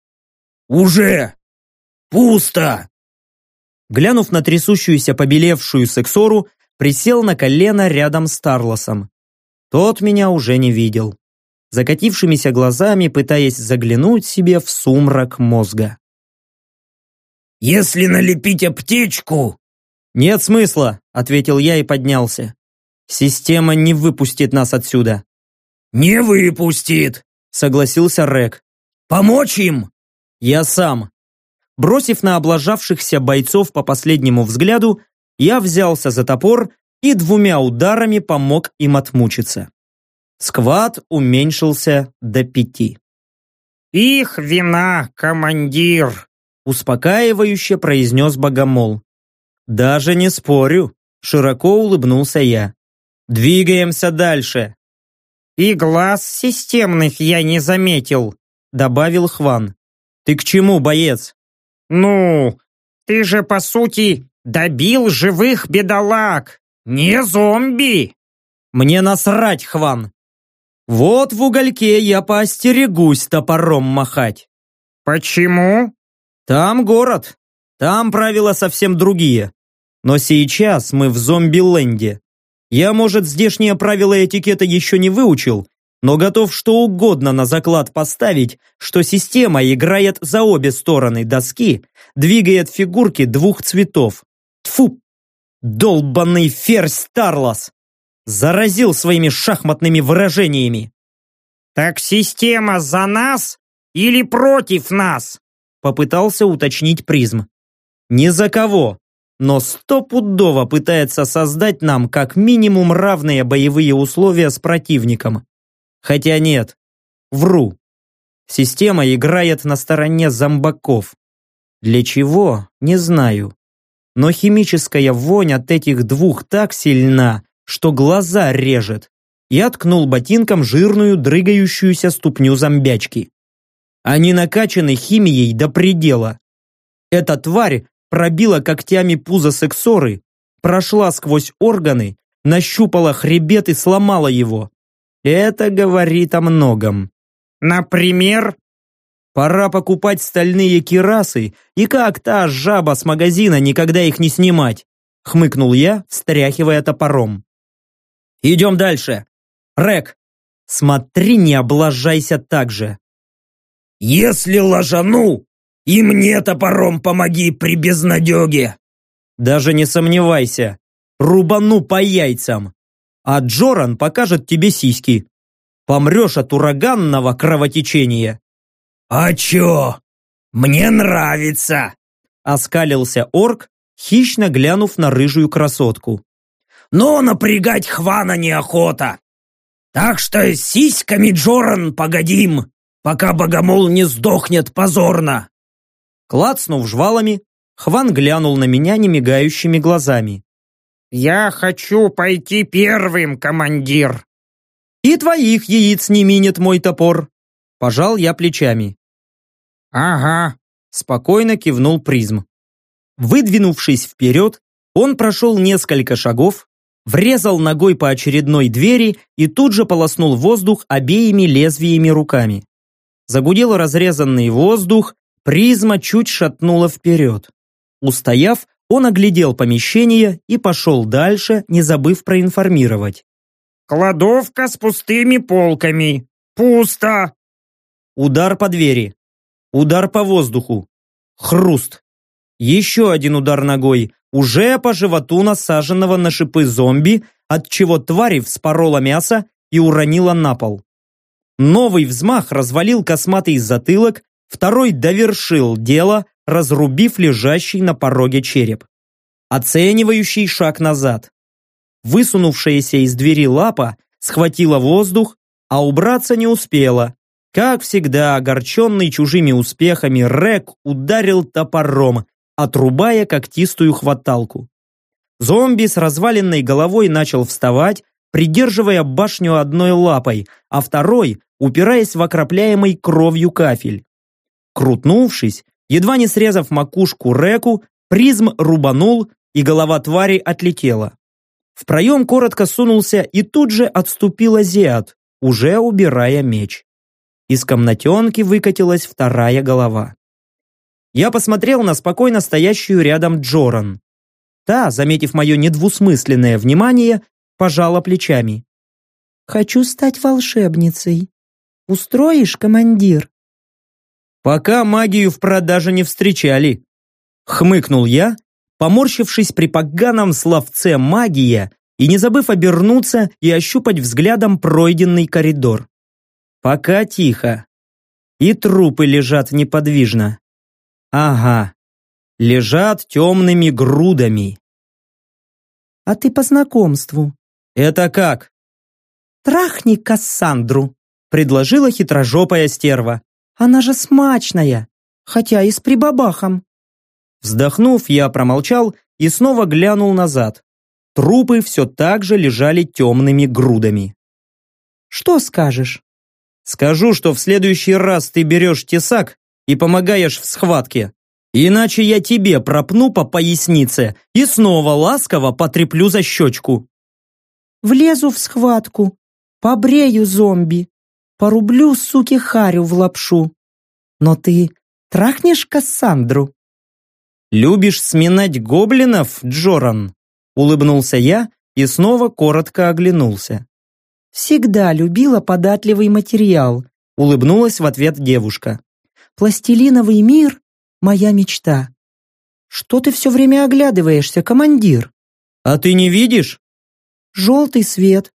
«Уже! Пусто!» Глянув на трясущуюся побелевшую сексору, присел на колено рядом с Тарлосом. Тот меня уже не видел. Закатившимися глазами пытаясь заглянуть себе в сумрак мозга. «Если налепить аптечку...» «Нет смысла», — ответил я и поднялся. «Система не выпустит нас отсюда». «Не выпустит», — согласился Рек. «Помочь им?» «Я сам». Бросив на облажавшихся бойцов по последнему взгляду, я взялся за топор и двумя ударами помог им отмучиться. Сквад уменьшился до пяти. «Их вина, командир!» Успокаивающе произнес Богомол. «Даже не спорю», широко улыбнулся я. «Двигаемся дальше». «И глаз системных я не заметил», добавил Хван. «Ты к чему, боец?» «Ну, ты же, по сути, добил живых бедолаг, не зомби!» «Мне насрать, Хван! Вот в угольке я поостерегусь топором махать». «Почему?» «Там город, там правила совсем другие. Но сейчас мы в зомби-ленде. Я, может, здешние правила этикета еще не выучил, но готов что угодно на заклад поставить, что система играет за обе стороны доски, двигает фигурки двух цветов. Тфу! Долбанный ферзь Тарлос! Заразил своими шахматными выражениями. «Так система за нас или против нас?» Попытался уточнить призм. «Ни за кого, но стопудово пытается создать нам как минимум равные боевые условия с противником. Хотя нет, вру. Система играет на стороне зомбаков. Для чего, не знаю. Но химическая вонь от этих двух так сильна, что глаза режет. Я ткнул ботинком жирную, дрыгающуюся ступню зомбячки. Они накачаны химией до предела. Эта тварь пробила когтями пузо сексоры, прошла сквозь органы, нащупала хребет и сломала его. Это говорит о многом. Например? Пора покупать стальные кирасы и как та жаба с магазина никогда их не снимать, хмыкнул я, встряхивая топором. Идем дальше. Рек, смотри, не облажайся так же. Если ложану, и мне топором помоги при безнадеге. Даже не сомневайся, рубану по яйцам а Джоран покажет тебе сиськи. Помрешь от ураганного кровотечения. «А чё? Мне нравится!» Оскалился орк, хищно глянув на рыжую красотку. «Но напрягать Хвана неохота. Так что с сиськами, Джоран, погодим, пока богомол не сдохнет позорно!» Клацнув жвалами, Хван глянул на меня немигающими глазами. «Я хочу пойти первым, командир!» «И твоих яиц не минет мой топор!» Пожал я плечами. «Ага», спокойно кивнул призм. Выдвинувшись вперед, он прошел несколько шагов, врезал ногой по очередной двери и тут же полоснул воздух обеими лезвиями руками. Загудел разрезанный воздух, призма чуть шатнула вперед. Устояв, он оглядел помещение и пошел дальше, не забыв проинформировать. «Кладовка с пустыми полками. Пусто!» Удар по двери. Удар по воздуху. Хруст. Еще один удар ногой, уже по животу насаженного на шипы зомби, от чего твари вспорола мясо и уронила на пол. Новый взмах развалил косматый затылок, второй довершил дело, разрубив лежащий на пороге череп. Оценивающий шаг назад. Высунувшаяся из двери лапа схватила воздух, а убраться не успела. Как всегда, огорченный чужими успехами, Рек ударил топором, отрубая когтистую хваталку. Зомби с разваленной головой начал вставать, придерживая башню одной лапой, а второй упираясь в окропляемый кровью кафель. Крутнувшись, Едва не срезав макушку Реку, призм рубанул, и голова твари отлетела. В проем коротко сунулся и тут же отступил азиат, уже убирая меч. Из комнатенки выкатилась вторая голова. Я посмотрел на спокойно стоящую рядом Джоран. Та, заметив мое недвусмысленное внимание, пожала плечами. «Хочу стать волшебницей. устроишь, командир?» «Пока магию в продаже не встречали», — хмыкнул я, поморщившись при поганом словце «магия» и не забыв обернуться и ощупать взглядом пройденный коридор. «Пока тихо. И трупы лежат неподвижно. Ага, лежат темными грудами». «А ты по знакомству». «Это как?» «Трахни Кассандру», — предложила хитрожопая стерва. «Она же смачная, хотя и с прибабахом». Вздохнув, я промолчал и снова глянул назад. Трупы все так же лежали темными грудами. «Что скажешь?» «Скажу, что в следующий раз ты берешь тесак и помогаешь в схватке. Иначе я тебе пропну по пояснице и снова ласково потреплю за щечку». «Влезу в схватку, побрею зомби, порублю, суки, харю в лапшу. Но ты трахнешь Кассандру?» «Любишь сминать гоблинов, Джоран?» Улыбнулся я и снова коротко оглянулся. «Всегда любила податливый материал», улыбнулась в ответ девушка. «Пластилиновый мир — моя мечта». «Что ты все время оглядываешься, командир?» «А ты не видишь?» «Желтый свет,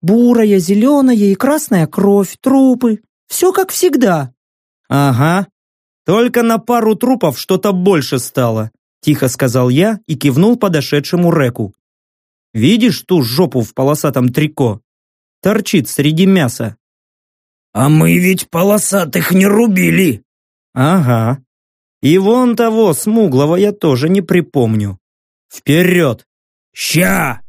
бурая, зеленая и красная кровь, трупы. Все как всегда». «Ага, только на пару трупов что-то больше стало», тихо сказал я и кивнул подошедшему Реку. «Видишь ту жопу в полосатом трико? Торчит среди мяса». «А мы ведь полосатых не рубили!» «Ага. И вон того смуглого я тоже не припомню. Вперед!» «Ща!»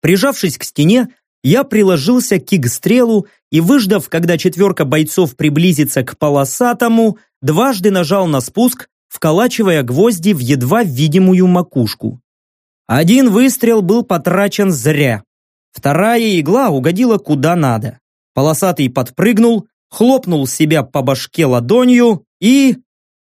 Прижавшись к стене, я приложился к киг-стрелу и, выждав, когда четверка бойцов приблизится к полосатому, дважды нажал на спуск, вколачивая гвозди в едва видимую макушку. Один выстрел был потрачен зря. Вторая игла угодила куда надо. Полосатый подпрыгнул, хлопнул себя по башке ладонью и...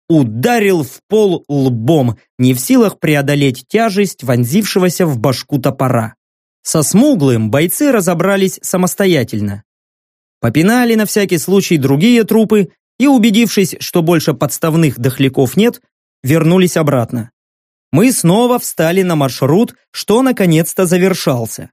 ударил в пол лбом, не в силах преодолеть тяжесть вонзившегося в башку топора. Со смуглым бойцы разобрались самостоятельно. Попинали на всякий случай другие трупы и, убедившись, что больше подставных дохляков нет, вернулись обратно. Мы снова встали на маршрут, что наконец-то завершался.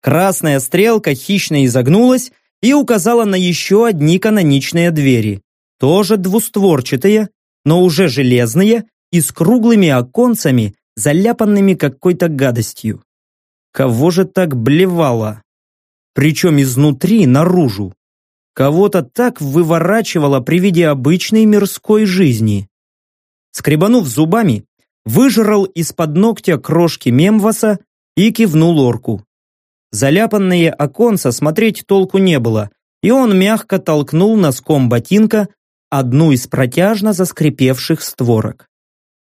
Красная стрелка хищно изогнулась и указала на еще одни каноничные двери, тоже двустворчатые, но уже железные и с круглыми оконцами, заляпанными какой-то гадостью. Кого же так блевало? Причем изнутри наружу. Кого-то так выворачивало при виде обычной мирской жизни. Скребанув зубами, выжрал из-под ногтя крошки мемваса и кивнул орку. Заляпанные оконца смотреть толку не было, и он мягко толкнул носком ботинка одну из протяжно заскрипевших створок.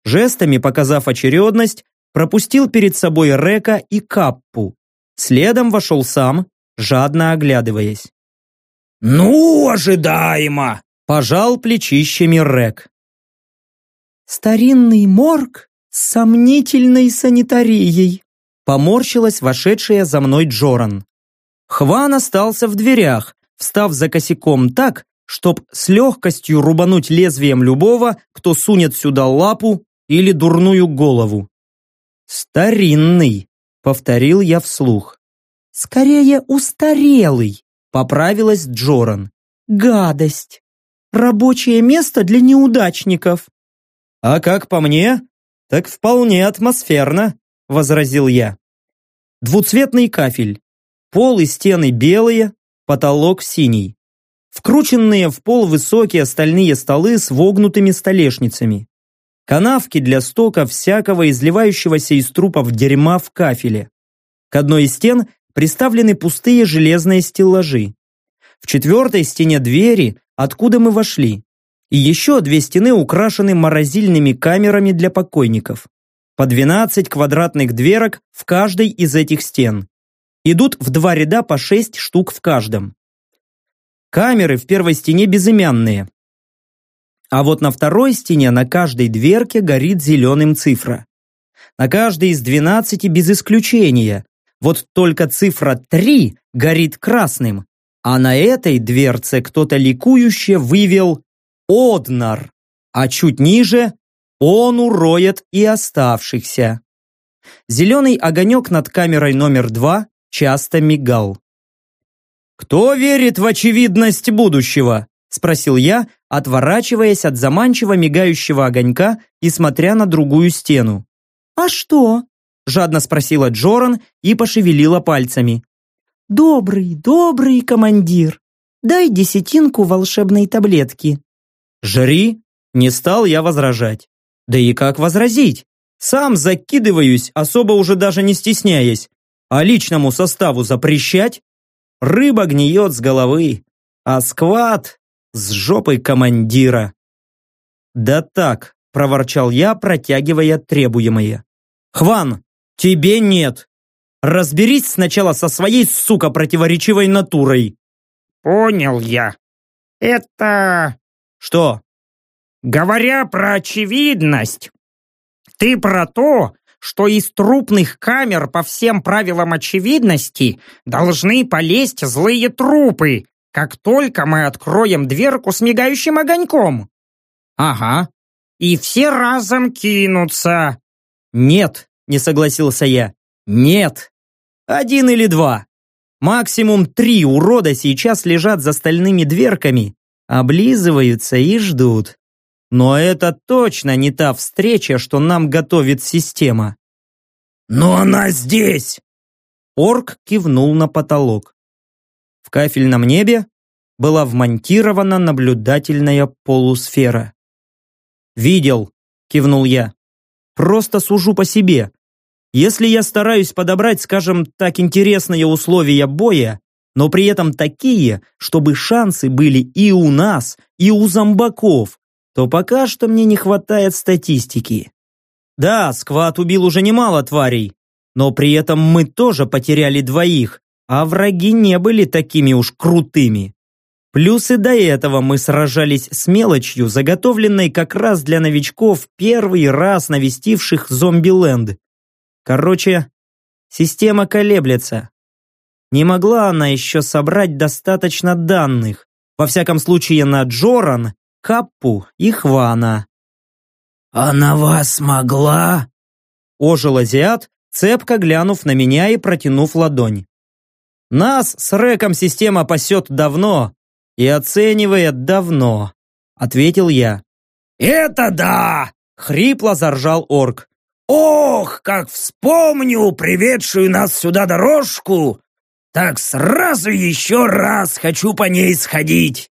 Жестами показав очередность, пропустил перед собой Река и Каппу. Следом вошел сам, жадно оглядываясь. «Ну, ожидаемо!» – пожал плечищами Рек. «Старинный морг с сомнительной санитарией», – поморщилась вошедшая за мной Джоран. Хван остался в дверях, встав за косяком так, чтоб с легкостью рубануть лезвием любого, кто сунет сюда лапу или дурную голову. «Старинный», — повторил я вслух. «Скорее устарелый», Поправилась Джоран. Гадость. Рабочее место для неудачников. А как по мне, так вполне атмосферно, возразил я. Двуцветный кафель. Пол и стены белые, потолок синий. Вкрученные в пол высокие стальные столы с вогнутыми столешницами. Канавки для стока всякого изливающегося из трупов дерьма в кафеле. К одной из стен приставлены пустые железные стеллажи. В четвертой стене двери, откуда мы вошли. И еще две стены украшены морозильными камерами для покойников. По 12 квадратных дверок в каждой из этих стен. Идут в два ряда по 6 штук в каждом. Камеры в первой стене безымянные. А вот на второй стене на каждой дверке горит зеленым цифра. На каждой из 12 без исключения, вот только цифра 3 горит красным, А на этой дверце кто-то ликующе вывел «Однар», а чуть ниже «Он уроет и оставшихся». Зеленый огонек над камерой номер два часто мигал. «Кто верит в очевидность будущего?» – спросил я, отворачиваясь от заманчиво мигающего огонька и смотря на другую стену. «А что?» – жадно спросила Джоран и пошевелила пальцами. «Добрый, добрый командир, дай десятинку волшебной таблетки». «Жри!» – не стал я возражать. Да и как возразить? Сам закидываюсь, особо уже даже не стесняясь. А личному составу запрещать? Рыба гниет с головы, а скват с жопой командира. Да так, проворчал я, протягивая требуемое. Хван, тебе нет. Разберись сначала со своей, сука, противоречивой натурой. Понял я. Это... Что? Говоря про очевидность, ты про то, что из трупных камер по всем правилам очевидности должны полезть злые трупы, как только мы откроем дверку с мигающим огоньком. Ага. И все разом кинутся. Нет, не согласился я. Нет. Один или два. Максимум три урода сейчас лежат за стальными дверками, облизываются и ждут. Но это точно не та встреча, что нам готовит система. «Но она здесь!» Орк кивнул на потолок. В кафельном небе была вмонтирована наблюдательная полусфера. «Видел», — кивнул я. «Просто сужу по себе. Если я стараюсь подобрать, скажем так, интересные условия боя, но при этом такие, чтобы шансы были и у нас, и у зомбаков, то пока что мне не хватает статистики. Да, сквад убил уже немало тварей, но при этом мы тоже потеряли двоих, а враги не были такими уж крутыми. Плюс и до этого мы сражались с мелочью, заготовленной как раз для новичков, первый раз навестивших зомби-ленд. Короче, система колеблется. Не могла она еще собрать достаточно данных, во всяком случае на Джоран Каппу и Хвана. «Она вас смогла?» Ожил азиат, цепко глянув на меня и протянув ладонь. «Нас с Рэком система пасет давно и оценивает давно», ответил я. «Это да!» — хрипло заржал орк. «Ох, как вспомню приведшую нас сюда дорожку, так сразу еще раз хочу по ней сходить.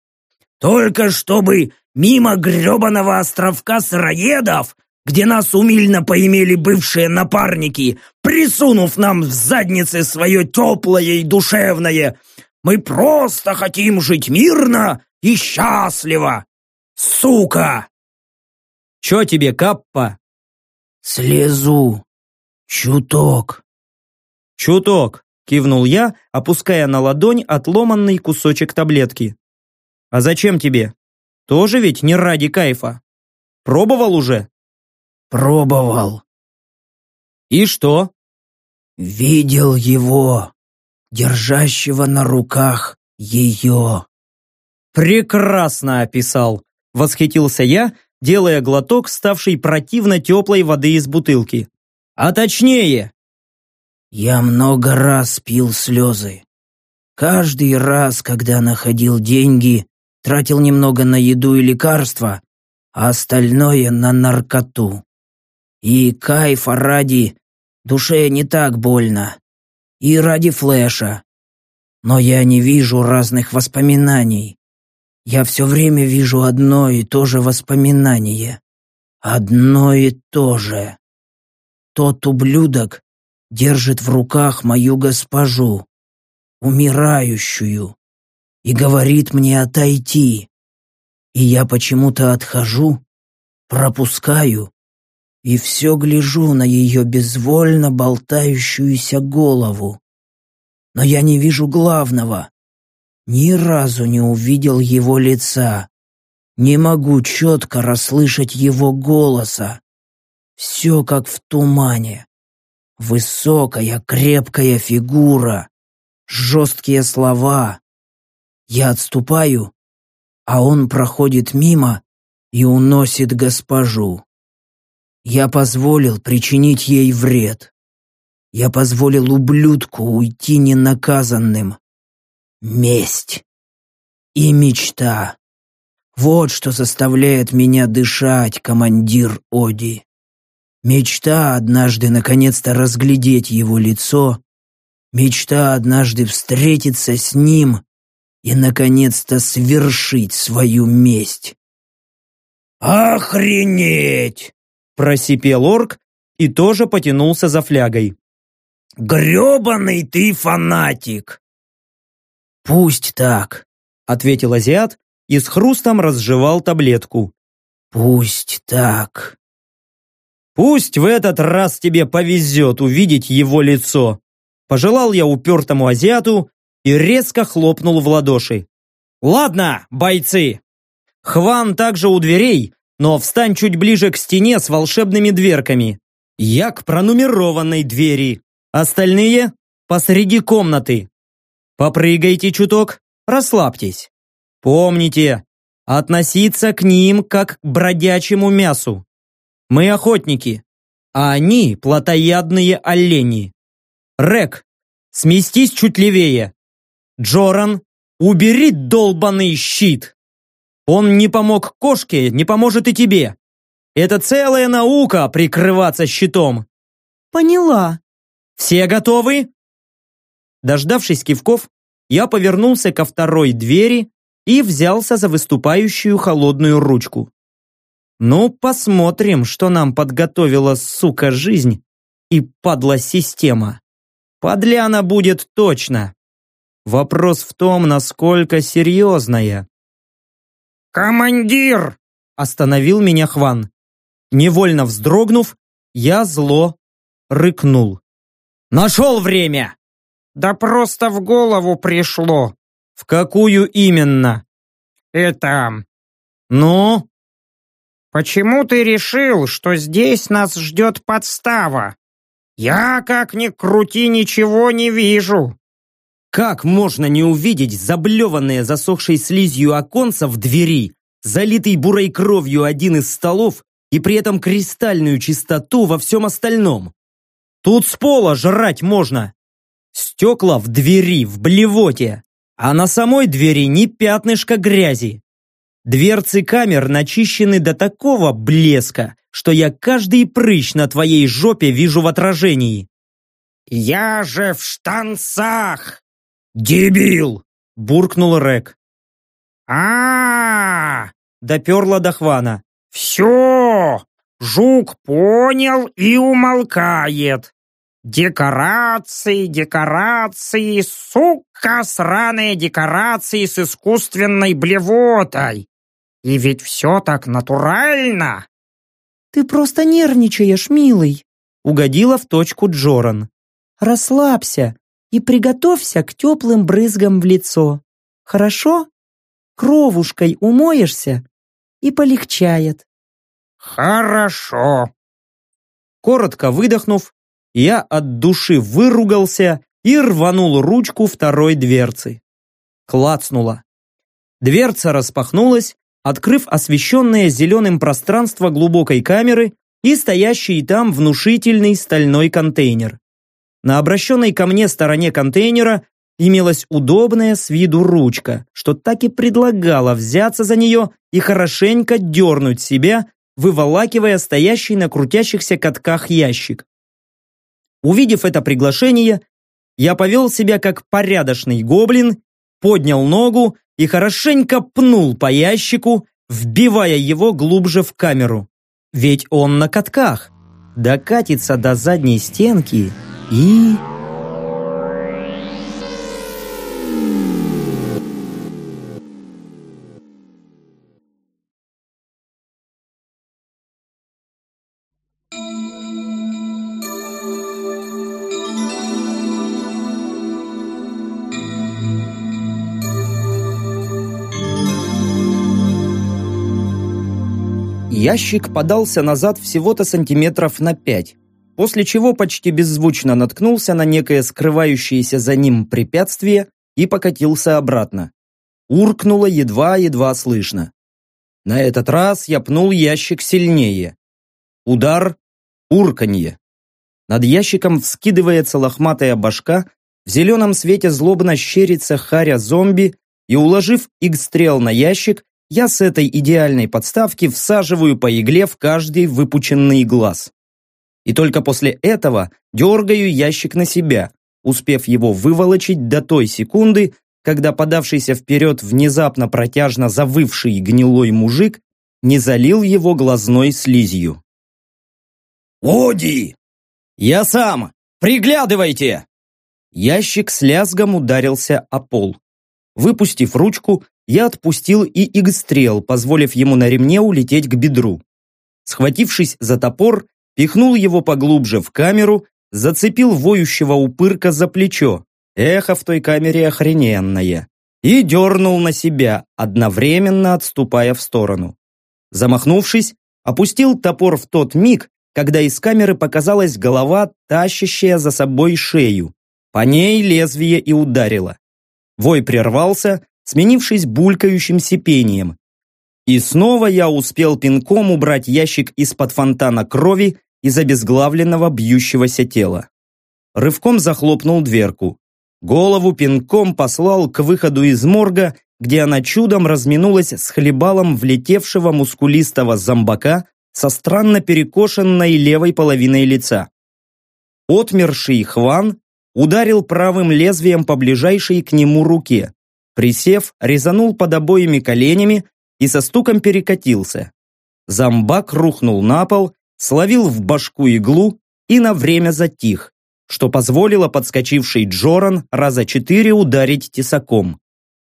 Только чтобы мимо гребаного островка сыроедов, где нас умильно поимели бывшие напарники, присунув нам в задницы свое теплое и душевное, мы просто хотим жить мирно и счастливо. Сука! Чё тебе, Каппа? Слезу. Чуток. Чуток, кивнул я, опуская на ладонь отломанный кусочек таблетки. А зачем тебе? Тоже ведь не ради кайфа. Пробовал уже? Пробовал. И что? Видел его, держащего на руках ее. Прекрасно описал, восхитился я, делая глоток ставшей противно теплой воды из бутылки. А точнее, я много раз пил слезы. Каждый раз, когда находил деньги, тратил немного на еду и лекарства, а остальное на наркоту. И кайфа ради, душе не так больно. И ради флеша. Но я не вижу разных воспоминаний. Я все время вижу одно и то же воспоминание. Одно и то же. Тот ублюдок держит в руках мою госпожу, умирающую и говорит мне отойти. И я почему-то отхожу, пропускаю и все гляжу на ее безвольно болтающуюся голову. Но я не вижу главного. Ни разу не увидел его лица. Не могу четко расслышать его голоса. Все как в тумане. Высокая, крепкая фигура, жесткие слова, Я отступаю, а он проходит мимо и уносит госпожу. Я позволил причинить ей вред. Я позволил ублюдку уйти ненаказанным. Месть и мечта. Вот что заставляет меня дышать, командир Оди. Мечта однажды наконец-то разглядеть его лицо, мечта однажды встретиться с ним и наконец-то свершить свою месть. «Охренеть!» – просипел орк и тоже потянулся за флягой. «Гребаный ты фанатик!» «Пусть так», – ответил азиат и с хрустом разжевал таблетку. «Пусть так». «Пусть в этот раз тебе повезет увидеть его лицо», пожелал я упертому азиату и резко хлопнул в ладоши. «Ладно, бойцы!» Хван также у дверей, но встань чуть ближе к стене с волшебными дверками. Я к пронумерованной двери. Остальные посреди комнаты. Попрыгайте чуток, расслабьтесь. Помните, относиться к ним как к бродячему мясу. Мы охотники, а они плотоядные олени. Рек, сместись чуть левее. Джоран, убери долбанный щит. Он не помог кошке, не поможет и тебе. Это целая наука прикрываться щитом. Поняла. Все готовы? Дождавшись кивков, я повернулся ко второй двери и взялся за выступающую холодную ручку. Ну, посмотрим, что нам подготовила, сука, жизнь и падла система. Подляна будет точно. Вопрос в том, насколько серьезная. «Командир!» – остановил меня Хван. Невольно вздрогнув, я зло рыкнул. «Нашел время!» «Да просто в голову пришло!» «В какую именно?» «Это...» «Ну?» «Почему ты решил, что здесь нас ждет подстава? Я, как ни крути, ничего не вижу!» Как можно не увидеть заблеванное засохшей слизью оконца в двери, залитый бурой кровью один из столов и при этом кристальную чистоту во всем остальном? Тут с пола жрать можно. Стекла в двери, в блевоте, а на самой двери ни пятнышка грязи. Дверцы камер начищены до такого блеска, что я каждый прыщ на твоей жопе вижу в отражении. «Я же в штанцах!» «Дебил!» – буркнул -а, -а доперла до Хвана. «Все! Жук понял и умолкает. Декорации, декорации, сука, сраные декорации с искусственной блевотой. И ведь все так натурально. Ты просто нервничаешь, милый. Угодила в точку Джоран. Расслабься и приготовься к теплым брызгам в лицо. Хорошо? Кровушкой умоешься и полегчает. Хорошо. Коротко выдохнув, я от души выругался и рванул ручку второй дверцы. Клацнуло. Дверца распахнулась, открыв освещенное зеленым пространство глубокой камеры и стоящий там внушительный стальной контейнер. На обращенной ко мне стороне контейнера имелась удобная с виду ручка, что так и предлагала взяться за нее и хорошенько дернуть себя, выволакивая стоящий на крутящихся катках ящик. Увидев это приглашение, я повел себя как порядочный гоблин, поднял ногу и хорошенько пнул по ящику, вбивая его глубже в камеру. Ведь он на катках. Докатится до задней стенки и... Ящик подался назад всего-то сантиметров на пять, после чего почти беззвучно наткнулся на некое скрывающееся за ним препятствие и покатился обратно. уркнуло едва-едва слышно. На этот раз я пнул ящик сильнее. Удар, урканье. Над ящиком вскидывается лохматая башка, в зеленом свете злобно щерится харя-зомби, и, уложив игстрел на ящик, я с этой идеальной подставки всаживаю по игле в каждый выпученный глаз. И только после этого дергаю ящик на себя, успев его выволочить до той секунды, когда подавшийся вперед внезапно протяжно завывший гнилой мужик не залил его глазной слизью. «Оди!» «Я сам! Приглядывайте!» Ящик с лязгом ударился о пол. Выпустив ручку, я отпустил и игстрел, позволив ему на ремне улететь к бедру. Схватившись за топор, пихнул его поглубже в камеру, зацепил воющего упырка за плечо. Эхо в той камере охрененное. И дернул на себя, одновременно отступая в сторону. Замахнувшись, опустил топор в тот миг, когда из камеры показалась голова, тащащая за собой шею. По ней лезвие и ударило. Вой прервался, сменившись булькающим сипением. И снова я успел пинком убрать ящик из-под фонтана крови из обезглавленного бьющегося тела. Рывком захлопнул дверку. Голову пинком послал к выходу из морга, где она чудом разминулась с хлебалом влетевшего мускулистого зомбака со странно перекошенной левой половиной лица. Отмерший Хван ударил правым лезвием по ближайшей к нему руке. Присев, резанул под обоими коленями и со стуком перекатился. Зомбак рухнул на пол, словил в башку иглу и на время затих, что позволило подскочивший Джоран раза четыре ударить тесаком.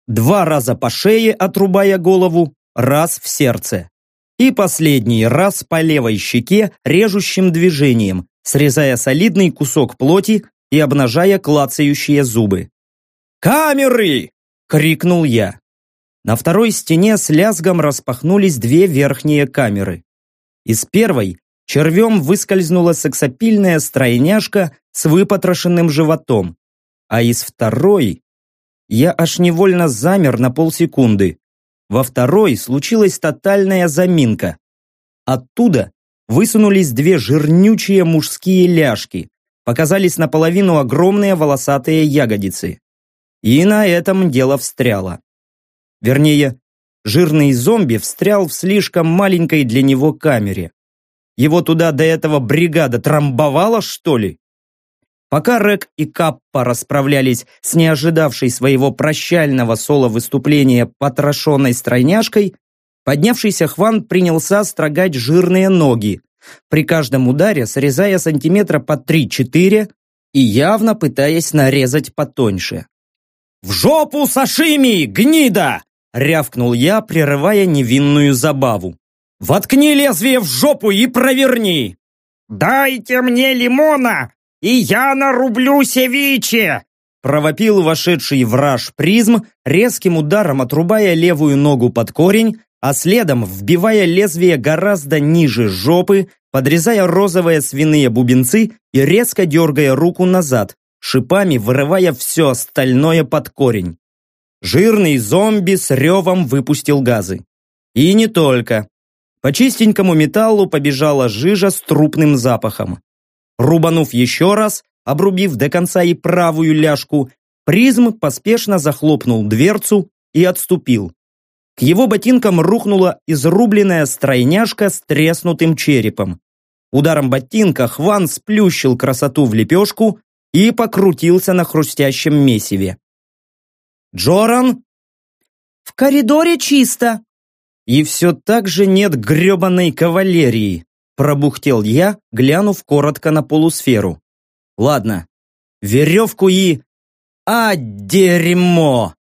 Два раза по шее, отрубая голову, раз в сердце и последний раз по левой щеке режущим движением, срезая солидный кусок плоти и обнажая клацающие зубы. «Камеры!» — крикнул я. На второй стене с лязгом распахнулись две верхние камеры. Из первой червем выскользнула сексапильная стройняшка с выпотрошенным животом, а из второй я аж невольно замер на полсекунды. Во второй случилась тотальная заминка. Оттуда высунулись две жирнючие мужские ляжки, показались наполовину огромные волосатые ягодицы. И на этом дело встряло. Вернее, жирный зомби встрял в слишком маленькой для него камере. Его туда до этого бригада трамбовала, что ли? Пока Рек и Каппа расправлялись с неожидавшей своего прощального соло-выступления потрошенной стройняшкой, поднявшийся Хван принялся строгать жирные ноги, при каждом ударе срезая сантиметра по 3-4 и явно пытаясь нарезать потоньше. «В жопу сашими, гнида!» — рявкнул я, прерывая невинную забаву. «Воткни лезвие в жопу и проверни!» «Дайте мне лимона, и я нарублю севиче!» Провопил вошедший враж призм, резким ударом отрубая левую ногу под корень, а следом вбивая лезвие гораздо ниже жопы, подрезая розовые свиные бубенцы и резко дергая руку назад, шипами вырывая все остальное под корень. Жирный зомби с ревом выпустил газы. И не только. По чистенькому металлу побежала жижа с трупным запахом. Рубанув еще раз, обрубив до конца и правую ляжку, призм поспешно захлопнул дверцу и отступил. К его ботинкам рухнула изрубленная стройняшка с треснутым черепом. Ударом ботинка Хван сплющил красоту в лепешку и покрутился на хрустящем месиве. «Джоран?» «В коридоре чисто!» И все так же нет гребаной кавалерии. Пробухтел я, глянув коротко на полусферу. Ладно, веревку и... А, дерьмо!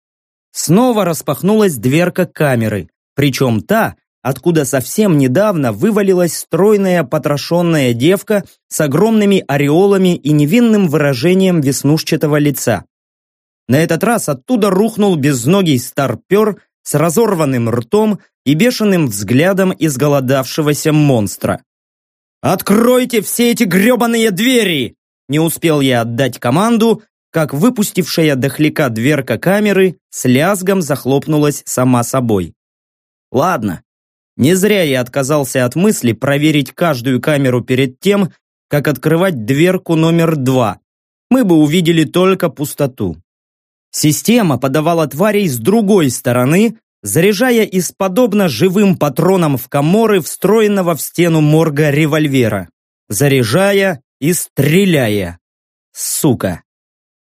Снова распахнулась дверка камеры, причем та, откуда совсем недавно вывалилась стройная потрошенная девка с огромными ореолами и невинным выражением веснушчатого лица. На этот раз оттуда рухнул безногий старпер с разорванным ртом и бешеным взглядом изголодавшегося монстра. «Откройте все эти гребаные двери!» Не успел я отдать команду, как выпустившая дохляка дверка камеры с лязгом захлопнулась сама собой. Ладно, не зря я отказался от мысли проверить каждую камеру перед тем, как открывать дверку номер два. Мы бы увидели только пустоту. Система подавала тварей с другой стороны, заряжая из подобно живым патронам в коморы встроенного в стену морга револьвера. Заряжая и стреляя. Сука.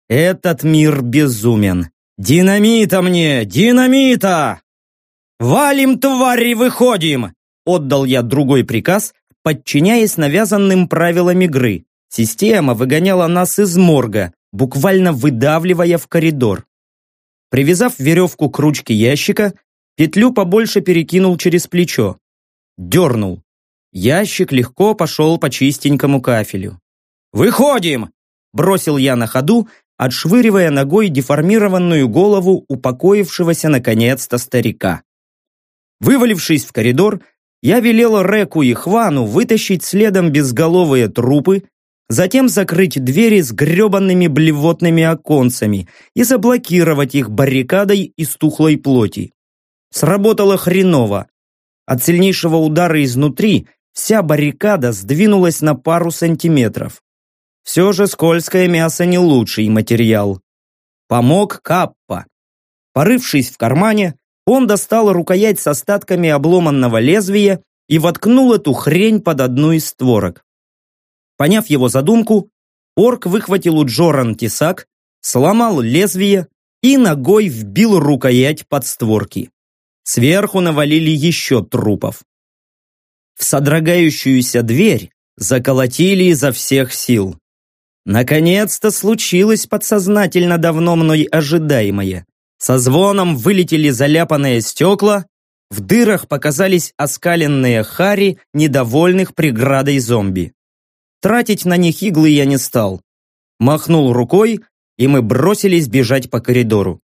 Этот мир безумен. Динамита мне! Динамита! «Валим, твари, выходим!» Отдал я другой приказ, подчиняясь навязанным правилам игры. Система выгоняла нас из морга, буквально выдавливая в коридор. Привязав веревку к ручке ящика, петлю побольше перекинул через плечо. Дернул. Ящик легко пошел по чистенькому кафелю. «Выходим!» Бросил я на ходу, отшвыривая ногой деформированную голову упокоившегося наконец-то старика. Вывалившись в коридор, я велел Реку и Хвану вытащить следом безголовые трупы, затем закрыть двери с гребанными блевотными оконцами и заблокировать их баррикадой из тухлой плоти. Сработало хреново. От сильнейшего удара изнутри вся баррикада сдвинулась на пару сантиметров. Все же скользкое мясо не лучший материал. Помог Каппа. Порывшись в кармане, он достал рукоять с остатками обломанного лезвия и воткнул эту хрень под одну из створок. Поняв его задумку, орк выхватил у Джоран тесак, сломал лезвие и ногой вбил рукоять под створки. Сверху навалили еще трупов. В содрогающуюся дверь заколотили изо всех сил. Наконец-то случилось подсознательно давно мной ожидаемое. Со звоном вылетели заляпанные стекла, в дырах показались оскаленные хари, недовольных преградой зомби. Тратить на них иглы я не стал. Махнул рукой, и мы бросились бежать по коридору.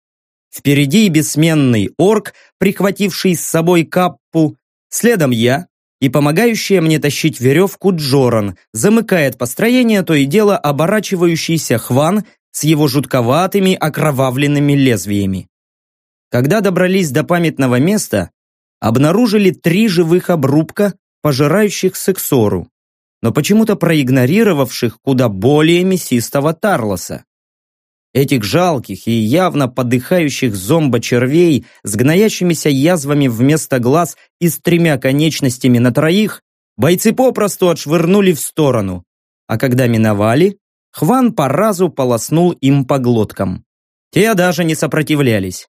Впереди бессменный орк, прихвативший с собой каппу, следом я и помогающая мне тащить веревку Джоран, замыкает построение то и дело оборачивающийся Хван с его жутковатыми окровавленными лезвиями. Когда добрались до памятного места, обнаружили три живых обрубка, пожирающих сексору, но почему-то проигнорировавших куда более мясистого Тарлоса. Этих жалких и явно подыхающих зомбочервей с гноящимися язвами вместо глаз и с тремя конечностями на троих бойцы попросту отшвырнули в сторону, а когда миновали, Хван по разу полоснул им по глоткам. Те даже не сопротивлялись.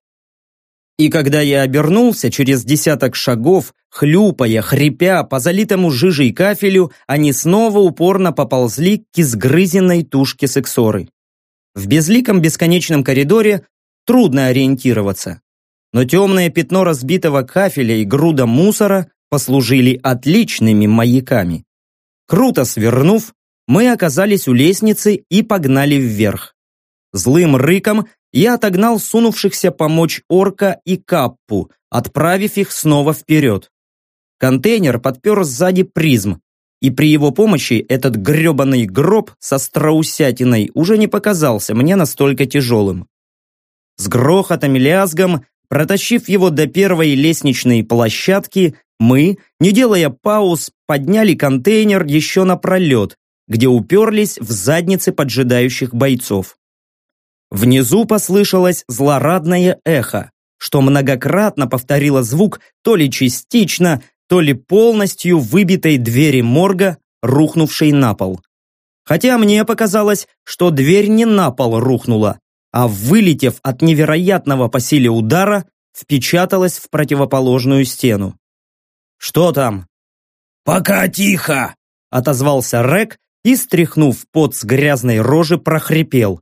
И когда я обернулся через десяток шагов, хлюпая, хрипя по залитому жижей кафелю, они снова упорно поползли к изгрызенной тушке сексоры. В безликом бесконечном коридоре трудно ориентироваться. Но темное пятно разбитого кафеля и груда мусора послужили отличными маяками. Круто свернув, мы оказались у лестницы и погнали вверх. Злым рыком я отогнал сунувшихся помочь орка и каппу, отправив их снова вперед. Контейнер подпер сзади призм, и при его помощи этот гребаный гроб со страусятиной уже не показался мне настолько тяжелым. С грохотом и лязгом, протащив его до первой лестничной площадки, мы, не делая пауз, подняли контейнер еще напролет, где уперлись в задницы поджидающих бойцов. Внизу послышалось злорадное эхо, что многократно повторило звук то ли частично, то ли полностью выбитой двери морга, рухнувшей на пол. Хотя мне показалось, что дверь не на пол рухнула, а вылетев от невероятного по силе удара, впечаталась в противоположную стену. «Что там?» «Пока тихо!» — отозвался Рек и, стряхнув пот с грязной рожи, прохрипел.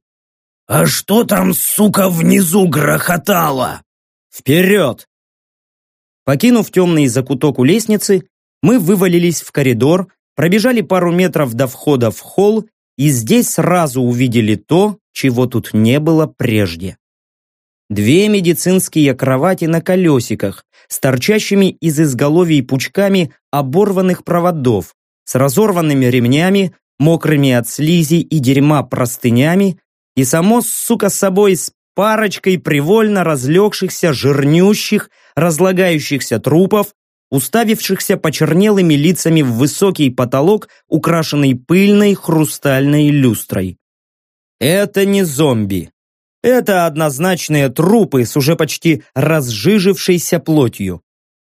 «А что там, сука, внизу грохотало?» «Вперед!» Покинув темный закуток у лестницы, мы вывалились в коридор, пробежали пару метров до входа в холл и здесь сразу увидели то, чего тут не было прежде. Две медицинские кровати на колесиках с торчащими из изголовий пучками оборванных проводов, с разорванными ремнями, мокрыми от слизи и дерьма простынями и само, сука, с собой с парочкой привольно разлегшихся, жирнющих, разлагающихся трупов, уставившихся почернелыми лицами в высокий потолок, украшенный пыльной хрустальной люстрой. Это не зомби. Это однозначные трупы с уже почти разжижившейся плотью.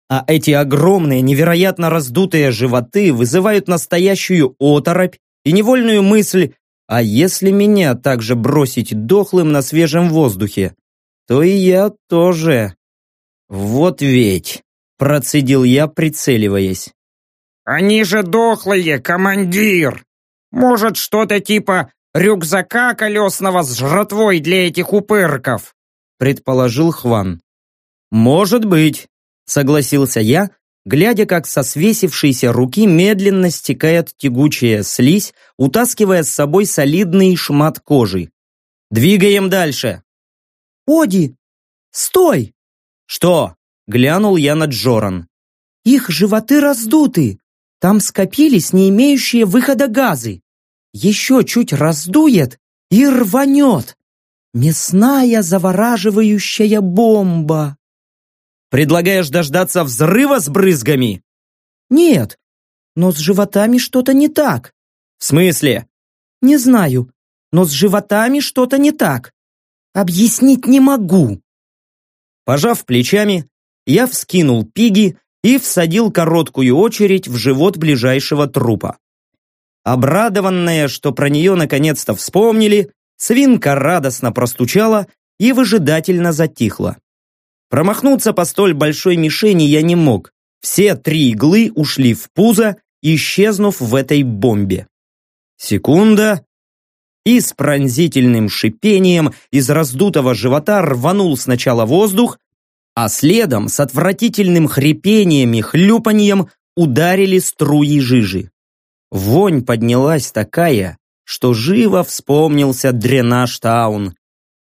А эти огромные, невероятно раздутые животы вызывают настоящую оторопь и невольную мысль а если меня также бросить дохлым на свежем воздухе, то и я тоже. Вот ведь, процедил я, прицеливаясь. Они же дохлые, командир. Может, что-то типа рюкзака колесного с жратвой для этих упырков, предположил Хван. Может быть, согласился я, глядя, как со свесившейся руки медленно стекает тягучая слизь, утаскивая с собой солидный шмат кожи. «Двигаем дальше!» «Оди! Стой!» «Что?» — глянул я на Джоран. «Их животы раздуты! Там скопились не имеющие выхода газы! Еще чуть раздует и рванет! Мясная завораживающая бомба!» Предлагаешь дождаться взрыва с брызгами? Нет, но с животами что-то не так. В смысле? Не знаю, но с животами что-то не так. Объяснить не могу. Пожав плечами, я вскинул пиги и всадил короткую очередь в живот ближайшего трупа. Обрадованная, что про нее наконец-то вспомнили, свинка радостно простучала и выжидательно затихла. Промахнуться по столь большой мишени я не мог. Все три иглы ушли в пузо, исчезнув в этой бомбе. Секунда, и с пронзительным шипением из раздутого живота рванул сначала воздух, а следом с отвратительным хрипением и хлюпаньем ударили струи жижи. Вонь поднялась такая, что живо вспомнился дренаж Таун,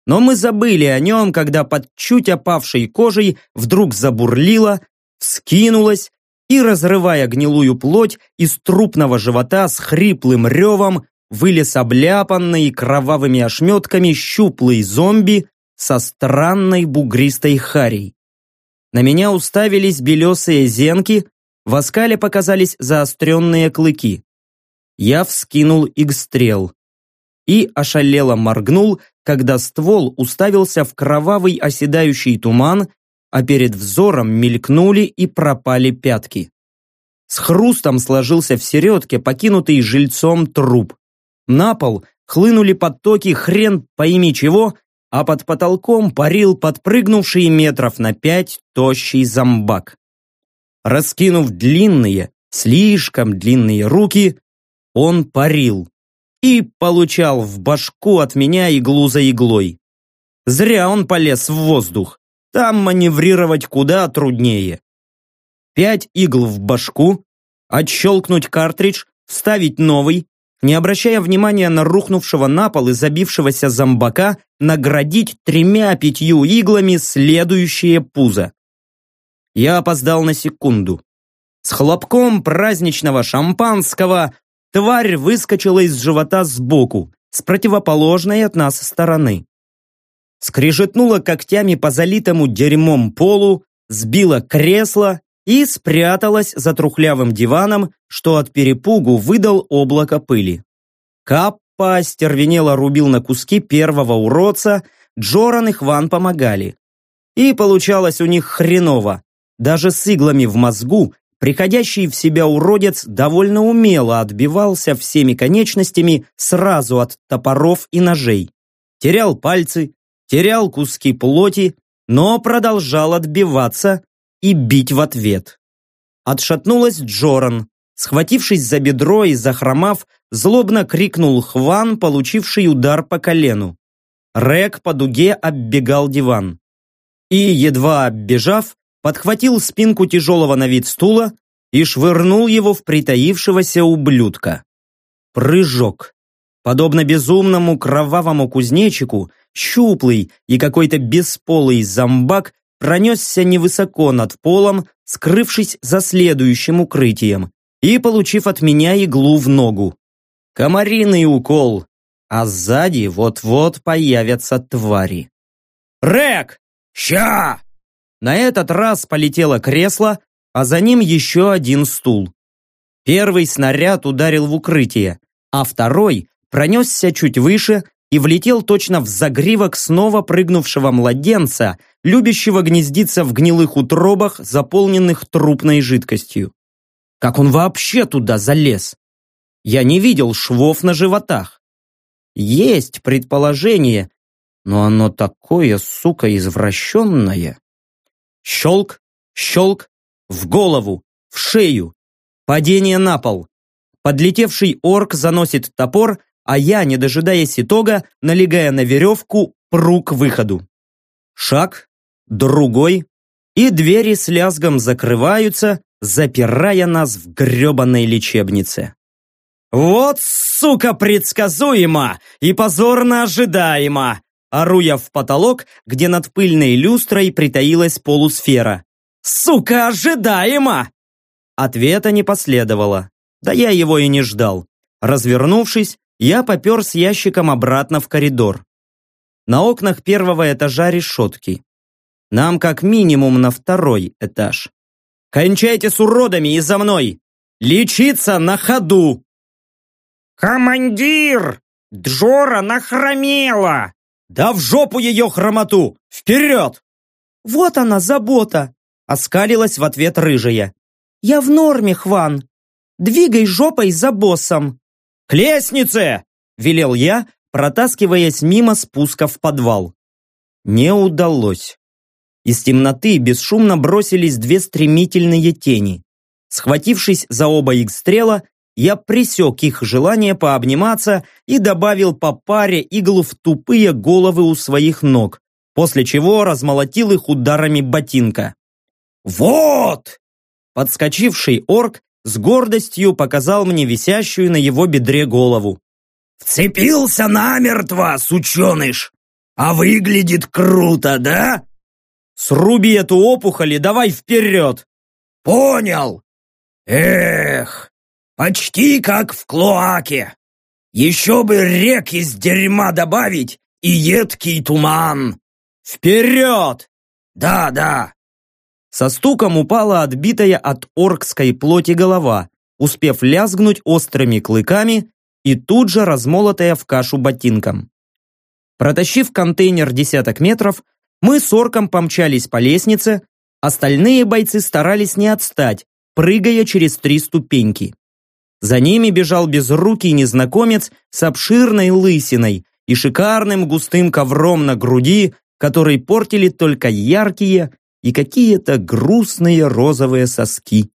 но мы забыли о нем, когда под чуть опавшей кожей вдруг забурлило, вскинулось и, разрывая гнилую плоть, из трупного живота с хриплым ревом вылез обляпанный кровавыми ошметками щуплый зомби со странной бугристой харей. На меня уставились белесые зенки, в оскале показались заостренные клыки. Я вскинул игстрел и ошалело моргнул, когда ствол уставился в кровавый оседающий туман, а перед взором мелькнули и пропали пятки. С хрустом сложился в середке покинутый жильцом труп. На пол хлынули потоки хрен пойми чего, а под потолком парил подпрыгнувший метров на пять тощий зомбак. Раскинув длинные, слишком длинные руки, он парил и получал в башку от меня иглу за иглой. Зря он полез в воздух. Там маневрировать куда труднее. Пять игл в башку, отщелкнуть картридж, вставить новый, не обращая внимания на рухнувшего на пол и забившегося зомбака, наградить тремя-пятью иглами следующее пузо. Я опоздал на секунду. С хлопком праздничного шампанского Тварь выскочила из живота сбоку, с противоположной от нас стороны. Скрежетнула когтями по залитому дерьмом полу, сбила кресло и спряталась за трухлявым диваном, что от перепугу выдал облако пыли. Каппа остервенело рубил на куски первого уродца, Джоран и Хван помогали. И получалось у них хреново. Даже с иглами в мозгу Приходящий в себя уродец довольно умело отбивался всеми конечностями сразу от топоров и ножей. Терял пальцы, терял куски плоти, но продолжал отбиваться и бить в ответ. Отшатнулась Джоран. Схватившись за бедро и захромав, злобно крикнул Хван, получивший удар по колену. Рек по дуге оббегал диван. И, едва оббежав, подхватил спинку тяжелого на вид стула и швырнул его в притаившегося ублюдка. Прыжок. Подобно безумному кровавому кузнечику, щуплый и какой-то бесполый зомбак пронесся невысоко над полом, скрывшись за следующим укрытием и получив от меня иглу в ногу. Комариный укол. а сзади вот-вот появятся твари. «Рек! Ща!» На этот раз полетело кресло, а за ним еще один стул. Первый снаряд ударил в укрытие, а второй пронесся чуть выше и влетел точно в загривок снова прыгнувшего младенца, любящего гнездиться в гнилых утробах, заполненных трупной жидкостью. Как он вообще туда залез? Я не видел швов на животах. Есть предположение, но оно такое, сука, извращенное. Щелк, щелк, в голову, в шею. Падение на пол. Подлетевший орк заносит топор, а я, не дожидаясь итога, налегая на веревку, пру к выходу. Шаг, другой, и двери с лязгом закрываются, запирая нас в гребаной лечебнице. «Вот, сука, предсказуемо и позорно ожидаемо!» Ору я в потолок, где над пыльной люстрой притаилась полусфера. «Сука, ожидаемо!» Ответа не последовало. Да я его и не ждал. Развернувшись, я попер с ящиком обратно в коридор. На окнах первого этажа решетки. Нам как минимум на второй этаж. «Кончайте с уродами и за мной! Лечиться на ходу!» «Командир! Джора нахромела!» «Да в жопу ее хромоту! Вперед!» «Вот она, забота!» Оскалилась в ответ рыжая. «Я в норме, Хван. Двигай жопой за боссом!» «К лестнице!» – велел я, протаскиваясь мимо спуска в подвал. Не удалось. Из темноты бесшумно бросились две стремительные тени. Схватившись за оба их стрела, я пресек их желание пообниматься и добавил по паре игл в тупые головы у своих ног, после чего размолотил их ударами ботинка. «Вот!» Подскочивший орк с гордостью показал мне висящую на его бедре голову. «Вцепился намертво, сученыш! А выглядит круто, да?» «Сруби эту опухоль и давай вперед!» «Понял! Эх, Почти как в клоаке. Еще бы рек из дерьма добавить и едкий туман. Вперед! Да, да. Со стуком упала отбитая от оркской плоти голова, успев лязгнуть острыми клыками и тут же размолотая в кашу ботинком. Протащив контейнер десяток метров, мы с орком помчались по лестнице, остальные бойцы старались не отстать, прыгая через три ступеньки. За ними бежал безрукий незнакомец с обширной лысиной и шикарным густым ковром на груди, который портили только яркие и какие-то грустные розовые соски.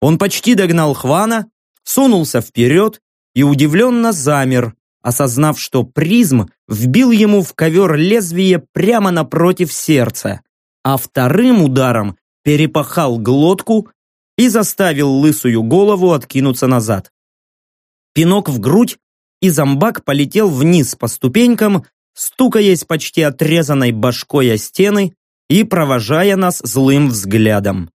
Он почти догнал Хвана, сунулся вперед и удивленно замер, осознав, что призм вбил ему в ковер лезвие прямо напротив сердца, а вторым ударом перепахал глотку и заставил лысую голову откинуться назад. Пинок в грудь, и зомбак полетел вниз по ступенькам, стукаясь почти отрезанной башкой о стены и провожая нас злым взглядом.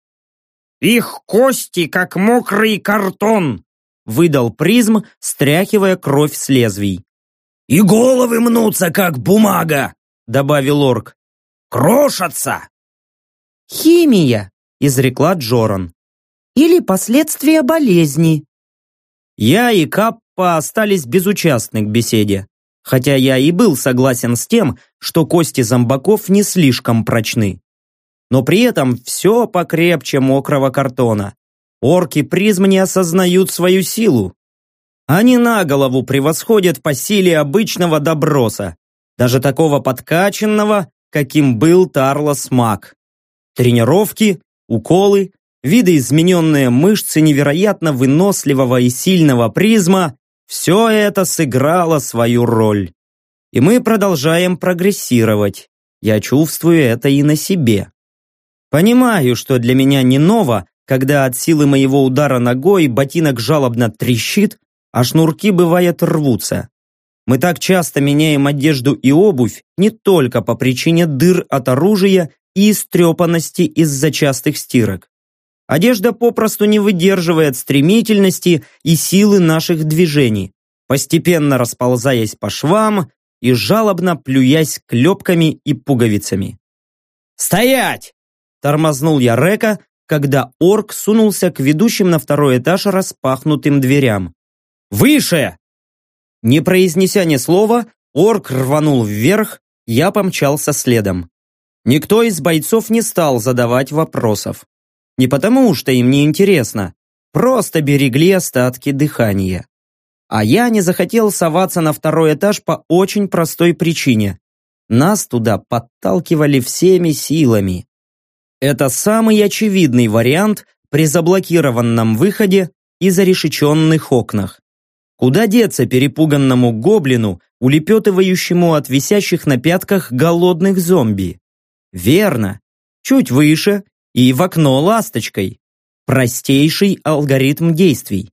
«Их кости, как мокрый картон!» выдал призм, стряхивая кровь с лезвий. «И головы мнутся, как бумага!» добавил орк. «Крошатся!» «Химия!» изрекла Джоран или последствия болезни. Я и Каппа остались безучастны к беседе, хотя я и был согласен с тем, что кости зомбаков не слишком прочны. Но при этом все покрепче мокрого картона. Орки призм не осознают свою силу. Они на голову превосходят по силе обычного доброса, даже такого подкачанного, каким был Тарлос Мак. Тренировки, уколы, видоизмененные мышцы невероятно выносливого и сильного призма, все это сыграло свою роль. И мы продолжаем прогрессировать. Я чувствую это и на себе. Понимаю, что для меня не ново, когда от силы моего удара ногой ботинок жалобно трещит, а шнурки бывает рвутся. Мы так часто меняем одежду и обувь не только по причине дыр от оружия и истрепанности из-за частых стирок. Одежда попросту не выдерживает стремительности и силы наших движений. постепенно расползаясь по швам и жалобно плюясь клепками и пуговицами. «Стоять!» – тормознул я Река, когда орк сунулся к ведущим на второй этаж распахнутым дверям. «Выше!» Не произнеся ни слова, орк рванул вверх, я помчался следом. Никто из бойцов не стал задавать вопросов. Не потому, что им не интересно, просто берегли остатки дыхания. А я не захотел соваться на второй этаж по очень простой причине. Нас туда подталкивали всеми силами. Это самый очевидный вариант при заблокированном выходе и зарешеченных окнах. Куда деться перепуганному гоблину, улепетывающему от висящих на пятках голодных зомби? Верно, чуть выше и в окно ласточкой. Простейший алгоритм действий.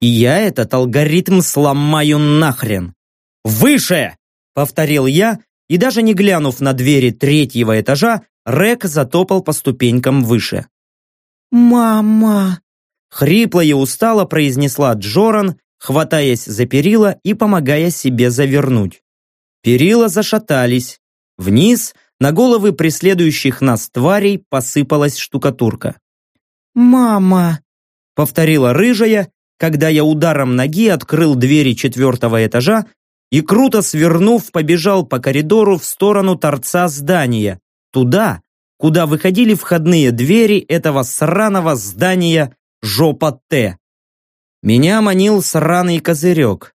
И я этот алгоритм сломаю нахрен. «Выше!» — повторил я, и даже не глянув на двери третьего этажа, Рек затопал по ступенькам выше. «Мама!» — хрипло и устало произнесла Джоран, хватаясь за перила и помогая себе завернуть. Перила зашатались. Вниз, на головы преследующих нас тварей, посыпалась штукатурка. «Мама!» — повторила рыжая, когда я ударом ноги открыл двери четвертого этажа и, круто свернув, побежал по коридору в сторону торца здания, туда, куда выходили входные двери этого сраного здания Жопа Т. Меня манил сраный козырек.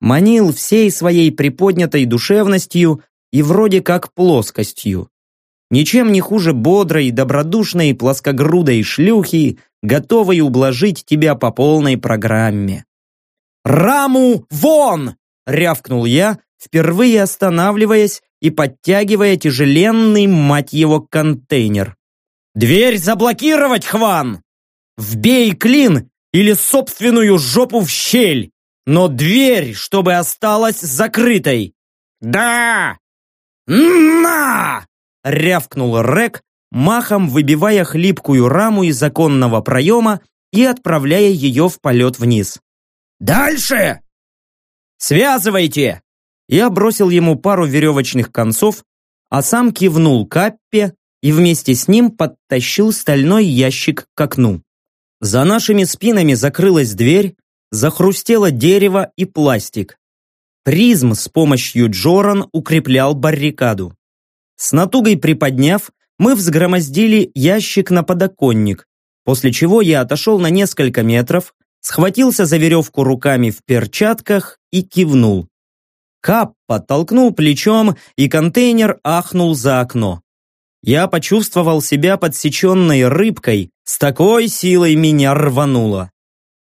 Манил всей своей приподнятой душевностью и вроде как плоскостью. Ничем не хуже бодрой, добродушной, плоскогрудой шлюхи, готовой ублажить тебя по полной программе. «Раму вон!» — рявкнул я, впервые останавливаясь и подтягивая тяжеленный, мать его, контейнер. «Дверь заблокировать, Хван! Вбей клин или собственную жопу в щель, но дверь, чтобы осталась закрытой!» «Да!» «На!» — рявкнул Рек, махом выбивая хлипкую раму из оконного проема и отправляя ее в полет вниз. «Дальше!» «Связывайте!» Я бросил ему пару веревочных концов, а сам кивнул Каппе и вместе с ним подтащил стальной ящик к окну. За нашими спинами закрылась дверь, захрустело дерево и пластик. Призм с помощью Джоран укреплял баррикаду. С натугой приподняв, мы взгромоздили ящик на подоконник, после чего я отошел на несколько метров, схватился за веревку руками в перчатках и кивнул. Кап подтолкнул плечом, и контейнер ахнул за окно. Я почувствовал себя подсеченной рыбкой, с такой силой меня рвануло.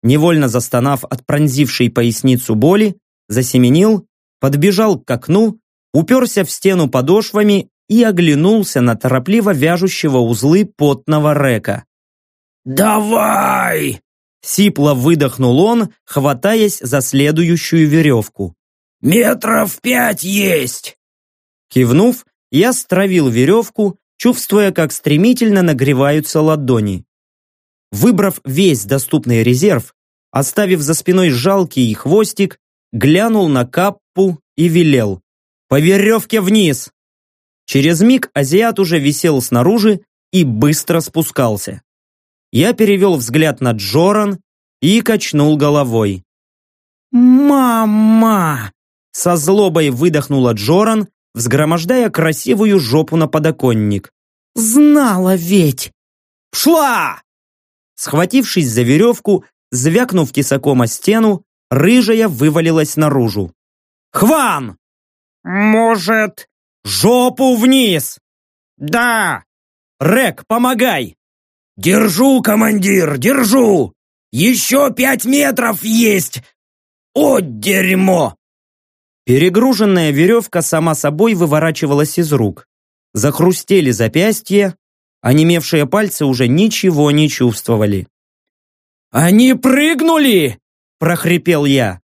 Невольно застонав от пронзившей поясницу боли, засеменил, подбежал к окну, уперся в стену подошвами и оглянулся на торопливо вяжущего узлы потного река. «Давай!» Сипло выдохнул он, хватаясь за следующую веревку. «Метров пять есть!» Кивнув, я стравил веревку, чувствуя, как стремительно нагреваются ладони. Выбрав весь доступный резерв, оставив за спиной жалкий хвостик, глянул на каппу и велел. «По веревке вниз!» Через миг азиат уже висел снаружи и быстро спускался. Я перевел взгляд на Джоран и качнул головой. «Мама!» Со злобой выдохнула Джоран, взгромождая красивую жопу на подоконник. «Знала ведь!» «Шла!» Схватившись за веревку, звякнув тесаком о стену, рыжая вывалилась наружу. «Хван!» «Может...» «Жопу вниз!» «Да!» «Рек, помогай!» «Держу, командир, держу! Еще пять метров есть! О, дерьмо!» Перегруженная веревка сама собой выворачивалась из рук. Захрустели запястья, а немевшие пальцы уже ничего не чувствовали. «Они прыгнули!» – прохрипел я.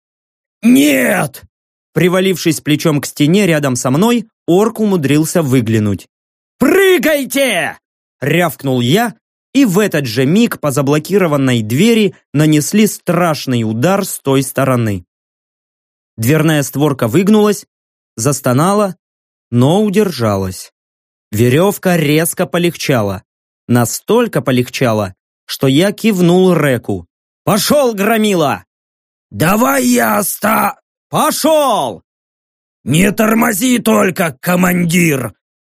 «Нет!» Привалившись плечом к стене рядом со мной, орк умудрился выглянуть. «Прыгайте!» – рявкнул я, и в этот же миг по заблокированной двери нанесли страшный удар с той стороны. Дверная створка выгнулась, застонала, но удержалась. Веревка резко полегчала. Настолько полегчала, что я кивнул Реку. «Пошел, громила!» «Давай я оста...» «Пошел!» «Не тормози только, командир!»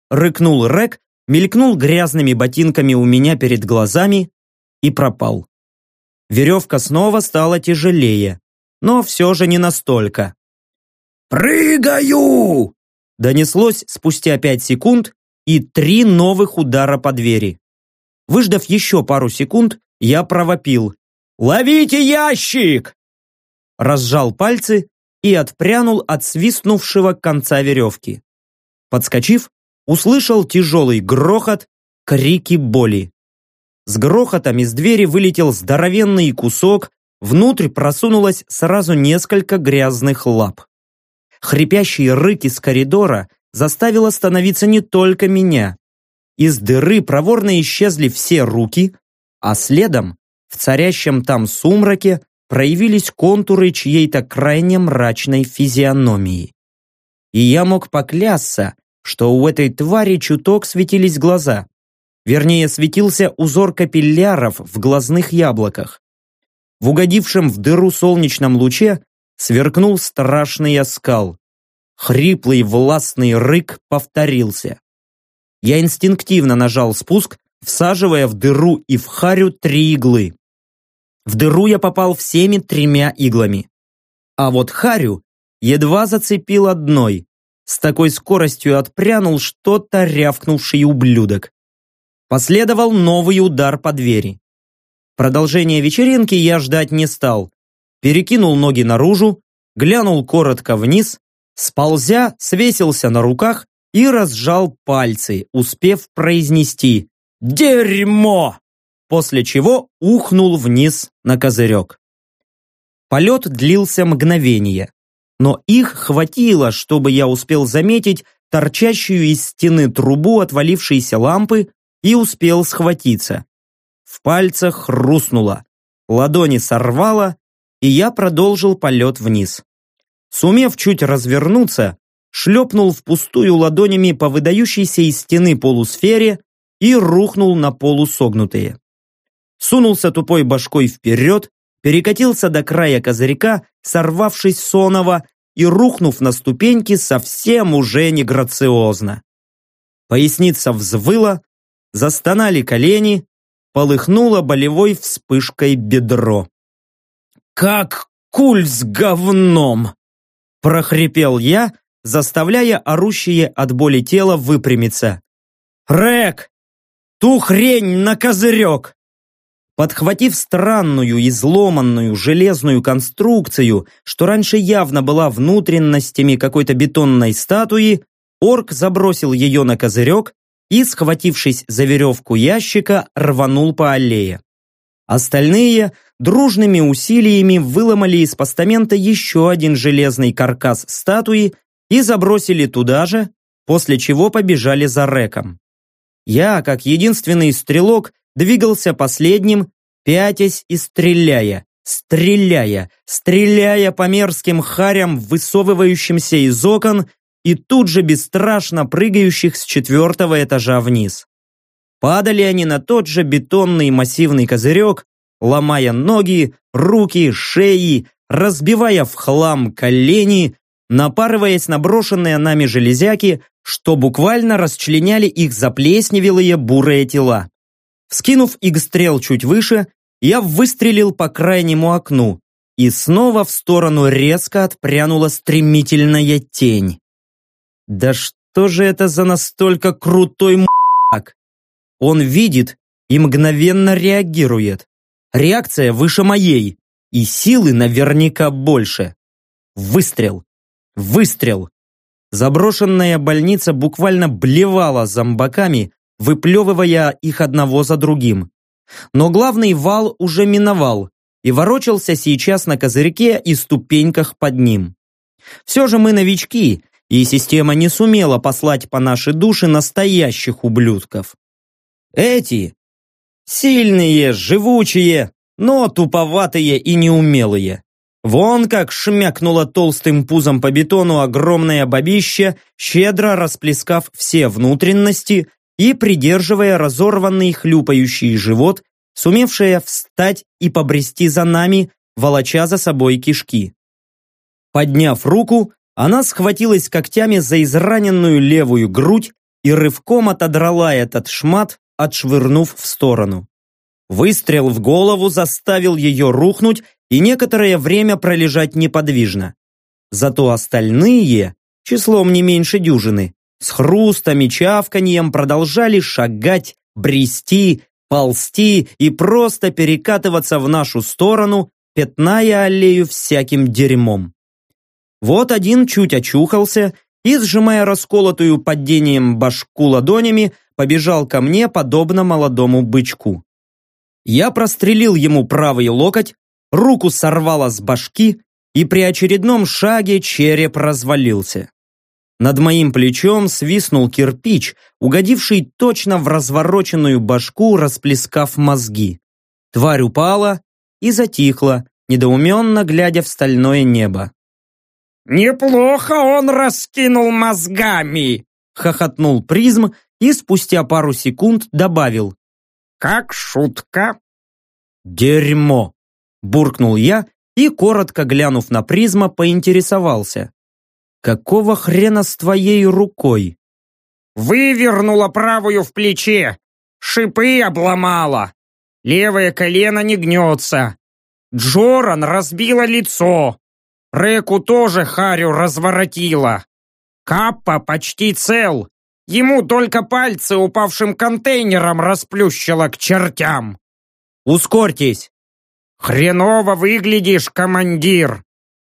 Рыкнул Рек, мелькнул грязными ботинками у меня перед глазами и пропал. Веревка снова стала тяжелее, но все же не настолько. «Прыгаю!» Донеслось спустя пять секунд и три новых удара по двери. Выждав еще пару секунд, я провопил. «Ловите ящик!» Разжал пальцы и отпрянул от свистнувшего конца веревки. Подскочив, услышал тяжелый грохот, крики боли. С грохотом из двери вылетел здоровенный кусок, внутрь просунулось сразу несколько грязных лап. Хрипящий рык из коридора заставил остановиться не только меня. Из дыры проворно исчезли все руки, а следом, в царящем там сумраке, проявились контуры чьей-то крайне мрачной физиономии. И я мог поклясться, что у этой твари чуток светились глаза. Вернее, светился узор капилляров в глазных яблоках. В угодившем в дыру солнечном луче сверкнул страшный оскал. Хриплый властный рык повторился. Я инстинктивно нажал спуск, всаживая в дыру и в харю три иглы. В дыру я попал всеми тремя иглами. А вот харю едва зацепил одной, с такой скоростью отпрянул что-то рявкнувший ублюдок. Последовал новый удар по двери. Продолжение вечеринки я ждать не стал. Перекинул ноги наружу, глянул коротко вниз, сползя, свесился на руках и разжал пальцы, успев произнести «Дерьмо!», после чего ухнул вниз на козырек. Полет длился мгновение но их хватило, чтобы я успел заметить торчащую из стены трубу отвалившейся лампы и успел схватиться. В пальцах хрустнуло, ладони сорвало, и я продолжил полет вниз. Сумев чуть развернуться, шлепнул впустую ладонями по выдающейся из стены полусфере и рухнул на полусогнутые. Сунулся тупой башкой вперед, перекатился до края козырька, сорвавшись сонова и рухнув на ступеньки совсем уже не грациозно. Поясница взвыла, застонали колени, полыхнуло болевой вспышкой бедро. «Как куль с говном!» прохрипел я, заставляя орущее от боли тело выпрямиться. «Рэк! Ту хрень на козырек!» Подхватив странную, изломанную железную конструкцию, что раньше явно была внутренностями какой-то бетонной статуи, орк забросил ее на козырек и, схватившись за веревку ящика, рванул по аллее. Остальные дружными усилиями выломали из постамента еще один железный каркас статуи и забросили туда же, после чего побежали за Реком. Я, как единственный стрелок, двигался последним, пятясь и стреляя, стреляя, стреляя по мерзким харям, высовывающимся из окон и тут же бесстрашно прыгающих с четвертого этажа вниз. Падали они на тот же бетонный массивный козырек, ломая ноги, руки, шеи, разбивая в хлам колени, напарываясь на брошенные нами железяки, что буквально расчленяли их заплесневелые бурые тела. Вскинув игстрел чуть выше, я выстрелил по крайнему окну, и снова в сторону резко отпрянула стремительная тень. Да что же это за настолько крутой м***ак? Он видит и мгновенно реагирует. Реакция выше моей, и силы наверняка больше. Выстрел. Выстрел. Заброшенная больница буквально блевала зомбаками, выплевывая их одного за другим. Но главный вал уже миновал и ворочался сейчас на козырьке и ступеньках под ним. Все же мы новички, и система не сумела послать по нашей душе настоящих ублюдков. Эти сильные, живучие, но туповатые и неумелые. Вон как шмякнуло толстым пузом по бетону огромное бабище, щедро расплескав все внутренности и придерживая разорванный хлюпающий живот, сумевшее встать и побрести за нами, волоча за собой кишки. Подняв руку, она схватилась когтями за израненную левую грудь и рывком отодрала этот шмат, отшвырнув в сторону. Выстрел в голову заставил ее рухнуть и некоторое время пролежать неподвижно. Зато остальные, числом не меньше дюжины, с хрустом и чавканьем продолжали шагать, брести, ползти и просто перекатываться в нашу сторону, пятная аллею всяким дерьмом. Вот один чуть очухался и, сжимая расколотую падением башку ладонями, побежал ко мне, подобно молодому бычку. Я прострелил ему правый локоть, руку сорвало с башки, и при очередном шаге череп развалился. Над моим плечом свистнул кирпич, угодивший точно в развороченную башку, расплескав мозги. Тварь упала и затихла, недоуменно глядя в стальное небо. «Неплохо он раскинул мозгами!» хохотнул призм и спустя пару секунд добавил. «Как шутка!» «Дерьмо!» буркнул я и, коротко глянув на призма, поинтересовался. «Какого хрена с твоей рукой?» «Вывернула правую в плече, шипы обломала, левое колено не гнется, Джоран разбила лицо, Реку тоже Харю разворотила. Каппа почти цел. Ему только пальцы упавшим контейнером расплющило к чертям. Ускорьтесь. Хреново выглядишь, командир.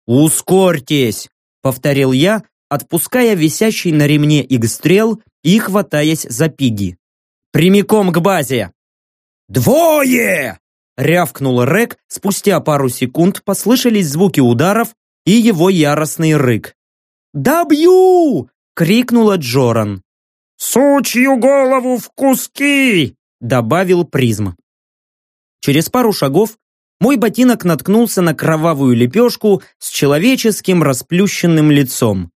Ускорьтесь, повторил я, отпуская висящий на ремне игстрел и хватаясь за пиги. Прямиком к базе. Двое! Рявкнул Рек, спустя пару секунд послышались звуки ударов, и его яростный рык. «Добью!» — крикнула Джоран. «Сучью голову в куски!» — добавил призм. Через пару шагов мой ботинок наткнулся на кровавую лепешку с человеческим расплющенным лицом.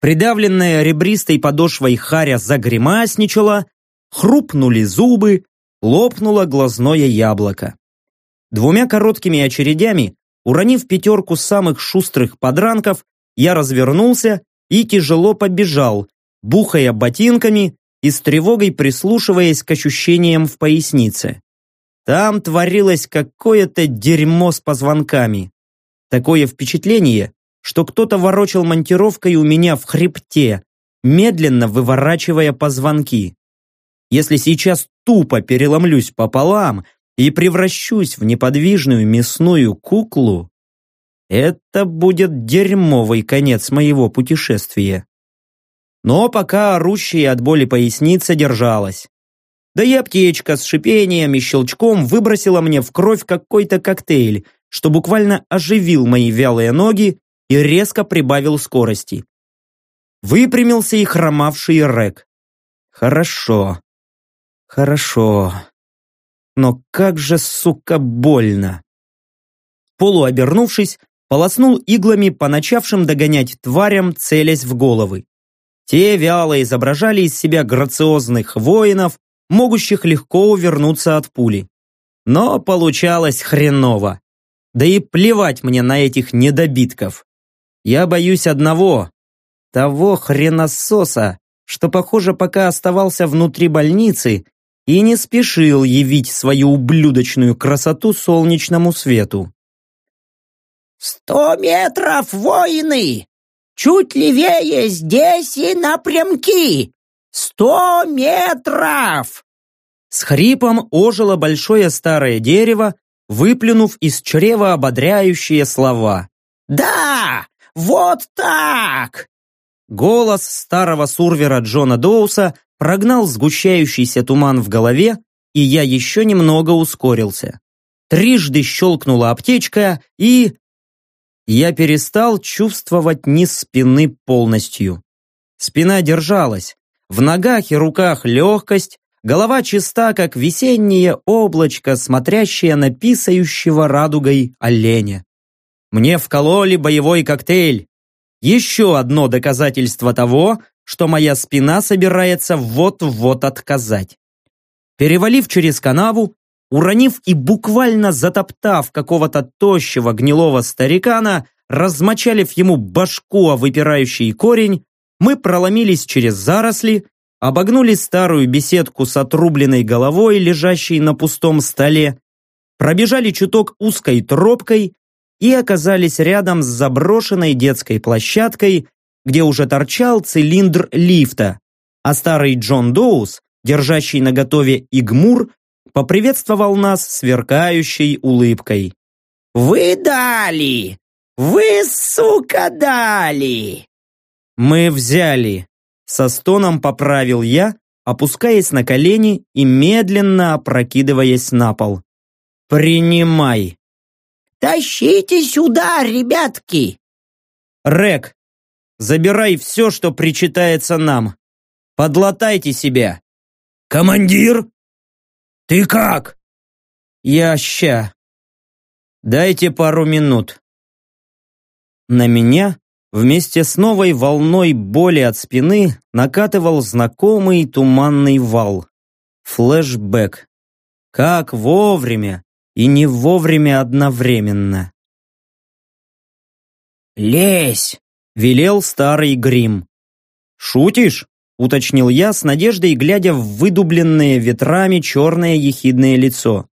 Придавленная ребристой подошвой харя загремасничала, хрупнули зубы, лопнуло глазное яблоко. Двумя короткими очередями Уронив пятерку самых шустрых подранков, я развернулся и тяжело побежал, бухая ботинками и с тревогой прислушиваясь к ощущениям в пояснице. Там творилось какое-то дерьмо с позвонками. Такое впечатление, что кто-то ворочал монтировкой у меня в хребте, медленно выворачивая позвонки. Если сейчас тупо переломлюсь пополам и превращусь в неподвижную мясную куклу, это будет дерьмовый конец моего путешествия. Но пока орущая от боли поясница держалась. Да и аптечка с шипением и щелчком выбросила мне в кровь какой-то коктейль, что буквально оживил мои вялые ноги и резко прибавил скорости. Выпрямился и хромавший Рек. Хорошо. Хорошо но как же, сука, больно. Полуобернувшись, полоснул иглами по начавшим догонять тварям, целясь в головы. Те вяло изображали из себя грациозных воинов, могущих легко увернуться от пули. Но получалось хреново. Да и плевать мне на этих недобитков. Я боюсь одного. Того хренососа, что, похоже, пока оставался внутри больницы, и не спешил явить свою ублюдочную красоту солнечному свету. «Сто метров, воины! Чуть левее здесь и напрямки! Сто метров!» С хрипом ожило большое старое дерево, выплюнув из чрева ободряющие слова. «Да, вот так!» Голос старого сурвера Джона Доуса прогнал сгущающийся туман в голове, и я еще немного ускорился. Трижды щелкнула аптечка, и... Я перестал чувствовать низ спины полностью. Спина держалась, в ногах и руках легкость, голова чиста, как весеннее облачко, смотрящее на писающего радугой оленя. Мне вкололи боевой коктейль. Еще одно доказательство того, что моя спина собирается вот-вот отказать. Перевалив через канаву, уронив и буквально затоптав какого-то тощего гнилого старикана, размочалив ему башку о выпирающий корень, мы проломились через заросли, обогнули старую беседку с отрубленной головой, лежащей на пустом столе, пробежали чуток узкой тропкой и оказались рядом с заброшенной детской площадкой, где уже торчал цилиндр лифта, а старый Джон Доус, держащий наготове игмур, поприветствовал нас сверкающей улыбкой. «Вы дали! Вы, сука, дали!» «Мы взяли!» Со стоном поправил я, опускаясь на колени и медленно опрокидываясь на пол. «Принимай!» «Тащите сюда, ребятки!» «Рек, забирай все, что причитается нам. Подлатайте себя!» «Командир! Ты как?» «Я ща. Дайте пару минут». На меня вместе с новой волной боли от спины накатывал знакомый туманный вал. Флэшбэк. Как вовремя и не вовремя одновременно. «Лезь!» — велел старый грим. «Шутишь?» — уточнил я с надеждой, глядя в выдубленное ветрами черное ехидное лицо.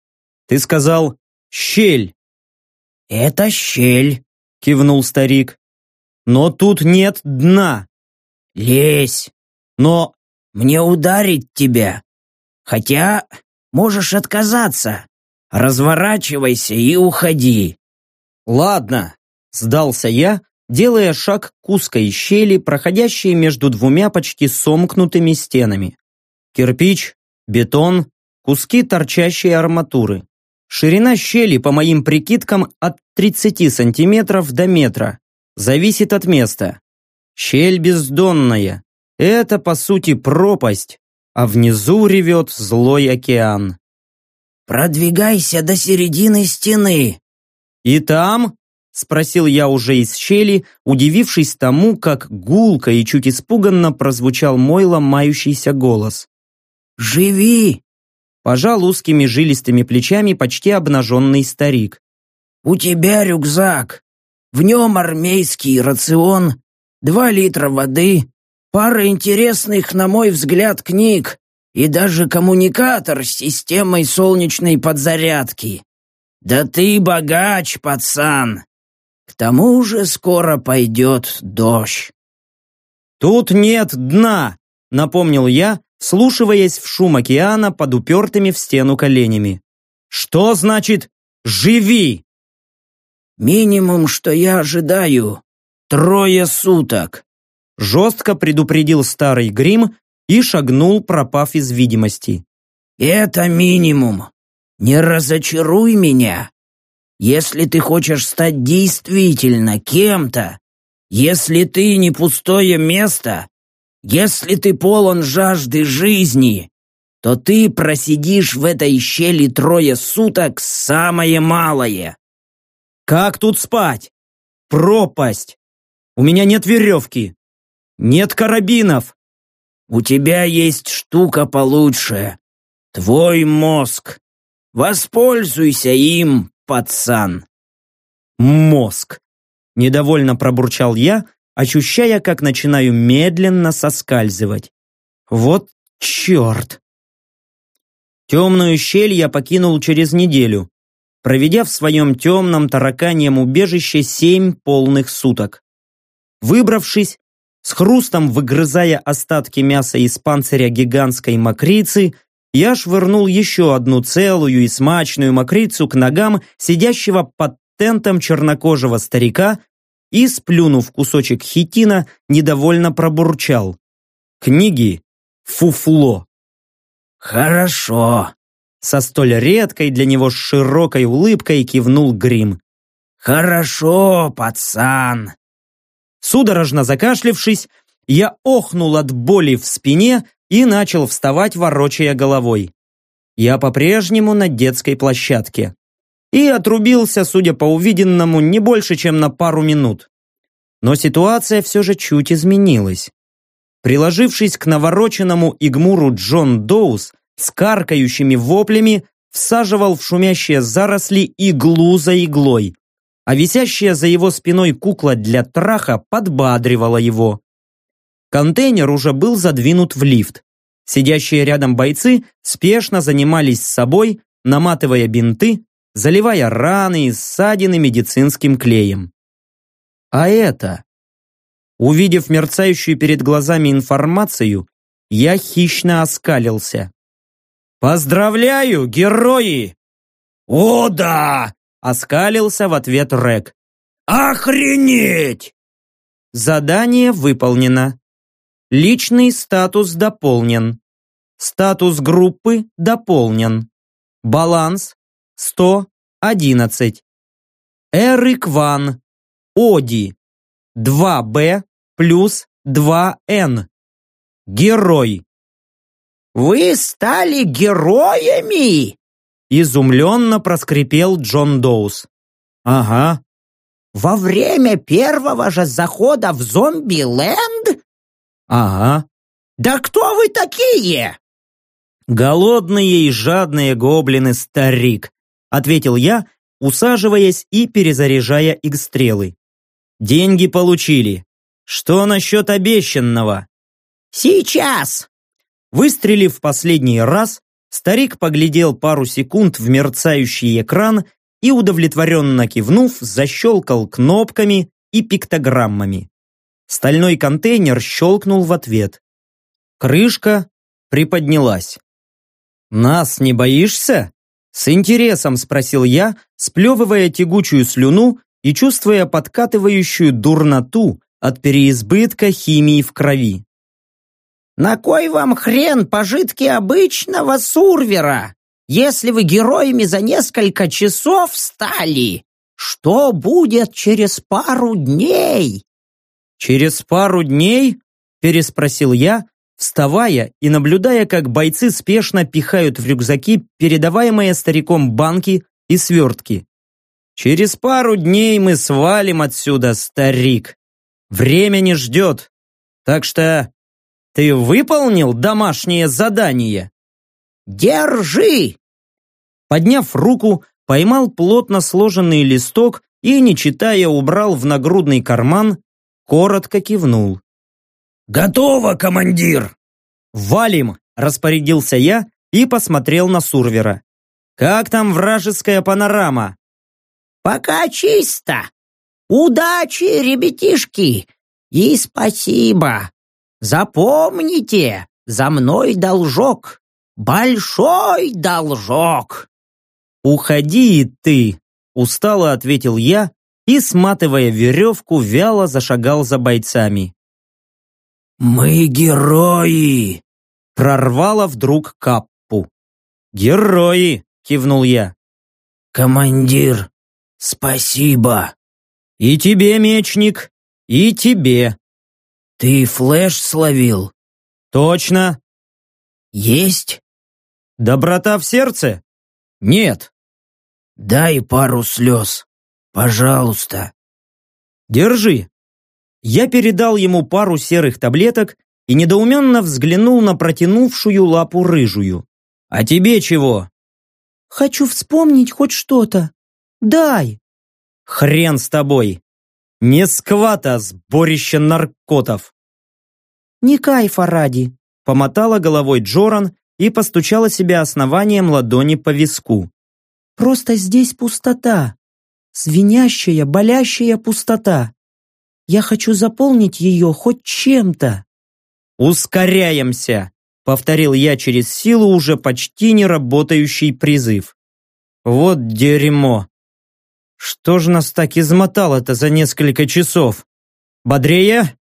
«Ты сказал «щель». «Это щель», — кивнул старик. Но тут нет дна. Лезь. Но мне ударить тебя. Хотя можешь отказаться. Разворачивайся и уходи. Ладно, сдался я, делая шаг к узкой щели, проходящей между двумя почти сомкнутыми стенами. Кирпич, бетон, куски торчащей арматуры. Ширина щели, по моим прикидкам, от 30 сантиметров до метра. Зависит от места. Щель бездонная. Это, по сути, пропасть, а внизу ревет злой океан. «Продвигайся до середины стены». «И там?» – спросил я уже из щели, удивившись тому, как гулко и чуть испуганно прозвучал мой ломающийся голос. «Живи!» – пожал узкими жилистыми плечами почти обнаженный старик. «У тебя рюкзак. В нем армейский рацион, два литра воды, пара интересных, на мой взгляд, книг и даже коммуникатор с системой солнечной подзарядки. Да ты богач, пацан! К тому же скоро пойдет дождь. «Тут нет дна!» — напомнил я, слушаясь в шум океана под упертыми в стену коленями. «Что значит «живи»?» Минимум, что я ожидаю, трое суток. Жестко предупредил старый грим и шагнул, пропав из видимости. Это минимум. Не разочаруй меня. Если ты хочешь стать действительно кем-то, если ты не пустое место, если ты полон жажды жизни, то ты просидишь в этой щели трое суток самое малое. Как тут спать? Пропасть. У меня нет веревки. Нет карабинов. У тебя есть штука получше. Твой мозг. Воспользуйся им, пацан. Мозг. Недовольно пробурчал я, ощущая, как начинаю медленно соскальзывать. Вот черт. Темную щель я покинул через неделю проведя в своем темном тараканьем убежище семь полных суток. Выбравшись, с хрустом выгрызая остатки мяса из панциря гигантской мокрицы, я швырнул еще одну целую и смачную мокрицу к ногам сидящего под тентом чернокожего старика и, сплюнув кусочек хитина, недовольно пробурчал. Книги — фуфло. «Хорошо», со столь редкой для него широкой улыбкой кивнул Грим. «Хорошо, пацан!» Судорожно закашлившись, я охнул от боли в спине и начал вставать, ворочая головой. Я по-прежнему на детской площадке. и отрубился, судя по увиденному, не больше, чем на пару минут. Но ситуация все же чуть изменилась. Приложившись к навороченному игмуру Джон Доус с каркающими воплями, всаживал в шумящие заросли иглу за иглой, а висящая за его спиной кукла для траха подбадривала его. Контейнер уже был задвинут в лифт. Сидящие рядом бойцы спешно занимались собой, наматывая бинты, заливая раны и ссадины медицинским клеем. А это? Увидев мерцающую перед глазами информацию, я хищно оскалился. «Поздравляю, герои!» «О да!» — оскалился в ответ Рек. «Охренеть!» Задание выполнено. Личный статус дополнен. Статус группы дополнен. Баланс 111. Эрик Ван. Оди. 2Б плюс 2Н. Герой. «Вы стали героями?» Изумленно проскрипел Джон Доус. «Ага». «Во время первого же захода в зомби-ленд?» «Ага». «Да кто вы такие?» «Голодные и жадные гоблины-старик», ответил я, усаживаясь и перезаряжая их стрелы. «Деньги получили. Что насчет обещанного?» «Сейчас!» Выстрелив в последний раз, старик поглядел пару секунд в мерцающий экран и, удовлетворенно кивнув, защелкал кнопками и пиктограммами. Стальной контейнер щелкнул в ответ. Крышка приподнялась. «Нас не боишься?» С интересом спросил я, сплевывая тягучую слюну и чувствуя подкатывающую дурноту от переизбытка химии в крови. «На кой вам хрен пожитки обычного сурвера, если вы героями за несколько часов стали? Что будет через пару дней?» «Через пару дней?» – переспросил я, вставая и наблюдая, как бойцы спешно пихают в рюкзаки передаваемые стариком банки и свертки. «Через пару дней мы свалим отсюда, старик. Время не ждет. Так что ты выполнил домашнее задание?» «Держи!» Подняв руку, поймал плотно сложенный листок и, не читая, убрал в нагрудный карман, коротко кивнул. «Готово, командир!» «Валим!» – распорядился я и посмотрел на Сурвера. «Как там вражеская панорама?» «Пока чисто! Удачи, ребятишки! И спасибо! Запомните, за мной должок! Большой должок!» «Уходи ты!» – устало ответил я и, сматывая веревку, вяло зашагал за бойцами. «Мы герои!» Прорвало вдруг каппу. «Герои!» — кивнул я. «Командир, спасибо!» «И тебе, мечник, и тебе!» «Ты флеш словил?» «Точно!» «Есть?» «Доброта в сердце?» «Нет!» «Дай пару слез, пожалуйста!» «Держи!» Я передал ему пару серых таблеток и недоуменно взглянул на протянувшую лапу рыжую. «А тебе чего?» «Хочу вспомнить хоть что-то. Дай!» «Хрен с тобой! Не сквата, сборище наркотов!» «Не кайфа ради!» Помотала головой Джоран и постучала себя основанием ладони по виску. «Просто здесь пустота. Звенящая, болящая пустота. Я хочу заполнить ее хоть чем-то. «Ускоряемся!» — повторил я через силу уже почти не работающий призыв. «Вот дерьмо! Что ж нас так измотало-то за несколько часов? Бодрее?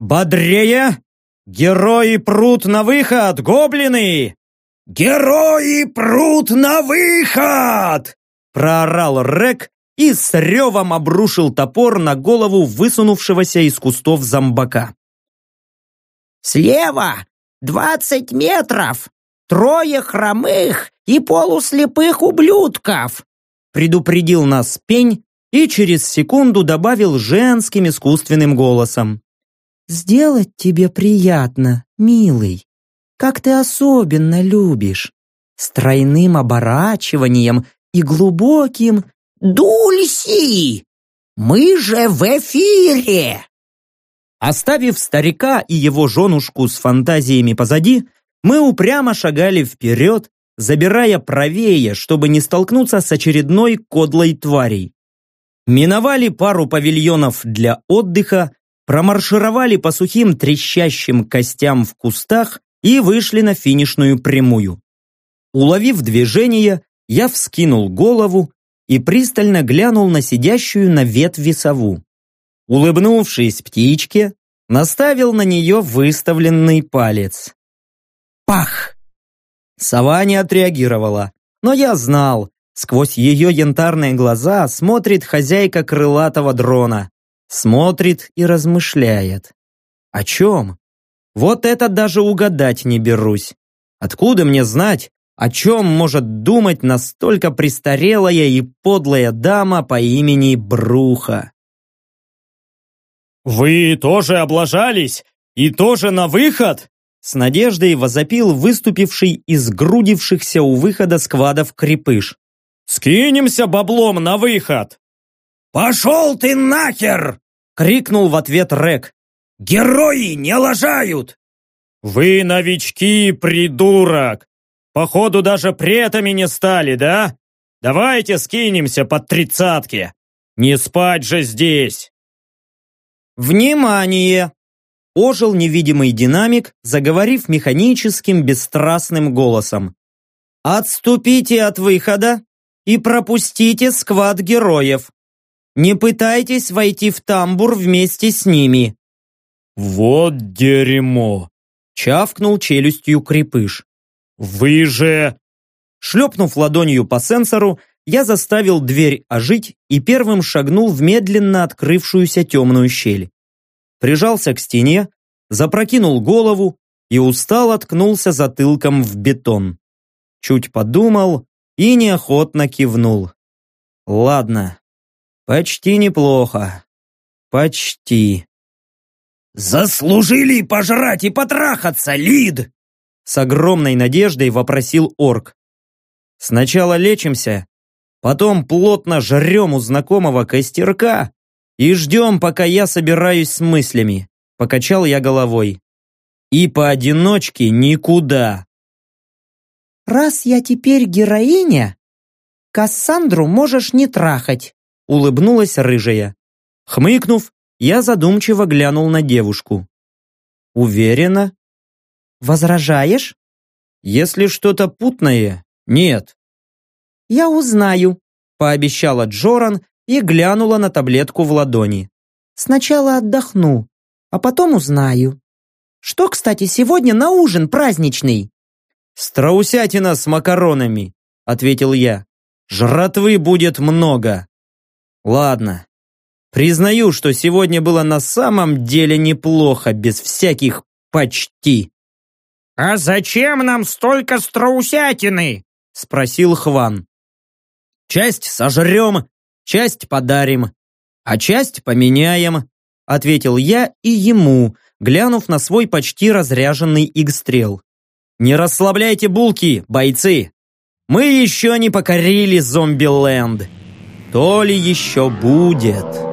Бодрее? Герои прут на выход, гоблины!» «Герои прут на выход!» проорал Рек и с ревом обрушил топор на голову высунувшегося из кустов зомбака. «Слева! Двадцать метров! Трое хромых и полуслепых ублюдков! Предупредил нас пень и через секунду добавил женским искусственным голосом. «Сделать тебе приятно, милый, как ты особенно любишь, с тройным оборачиванием и глубоким «Дульси! Мы же в эфире!» Оставив старика и его женушку с фантазиями позади, мы упрямо шагали вперед, забирая правее, чтобы не столкнуться с очередной кодлой тварей. Миновали пару павильонов для отдыха, промаршировали по сухим трещащим костям в кустах и вышли на финишную прямую. Уловив движение, я вскинул голову и пристально глянул на сидящую на ветви сову. Улыбнувшись птичке, наставил на нее выставленный палец. Пах! Сова не отреагировала, но я знал, сквозь ее янтарные глаза смотрит хозяйка крылатого дрона. Смотрит и размышляет. О чем? Вот это даже угадать не берусь. Откуда мне знать, о чем может думать настолько престарелая и подлая дама по имени Бруха? «Вы тоже облажались? И тоже на выход?» С надеждой возопил выступивший из грудившихся у выхода сквадов крепыш. «Скинемся баблом на выход!» «Пошел ты нахер!» — крикнул в ответ Рек. «Герои не лажают!» «Вы новички, придурок! Походу даже претами не стали, да? Давайте скинемся под тридцатки! Не спать же здесь!» «Внимание!» Ожил невидимый динамик, заговорив механическим бесстрастным голосом. «Отступите от выхода и пропустите сквад героев. Не пытайтесь войти в тамбур вместе с ними». «Вот дерьмо!» Чавкнул челюстью крепыш. «Вы же...» Шлепнув ладонью по сенсору, я заставил дверь ожить и первым шагнул в медленно открывшуюся темную щель. Прижался к стене, запрокинул голову и устал откнулся затылком в бетон. Чуть подумал и неохотно кивнул. Ладно, почти неплохо. Почти. «Заслужили пожрать и потрахаться, Лид!» С огромной надеждой вопросил орк. Сначала лечимся, Потом плотно жрем у знакомого костерка и ждем, пока я собираюсь с мыслями. Покачал я головой. И поодиночке никуда. Раз я теперь героиня, Кассандру можешь не трахать, улыбнулась рыжая. Хмыкнув, я задумчиво глянул на девушку. Уверена? Возражаешь? Если что-то путное, нет. «Я узнаю», – пообещала Джоран и глянула на таблетку в ладони. «Сначала отдохну, а потом узнаю. Что, кстати, сегодня на ужин праздничный?» «Страусятина с макаронами», – ответил я. «Жратвы будет много». «Ладно. Признаю, что сегодня было на самом деле неплохо, без всяких «почти». «А зачем нам столько страусятины?» – спросил Хван. Часть сожрем, часть подарим, а часть поменяем», ответил я и ему, глянув на свой почти разряженный игстрел. «Не расслабляйте булки, бойцы! Мы еще не покорили зомби-ленд. То ли еще будет!»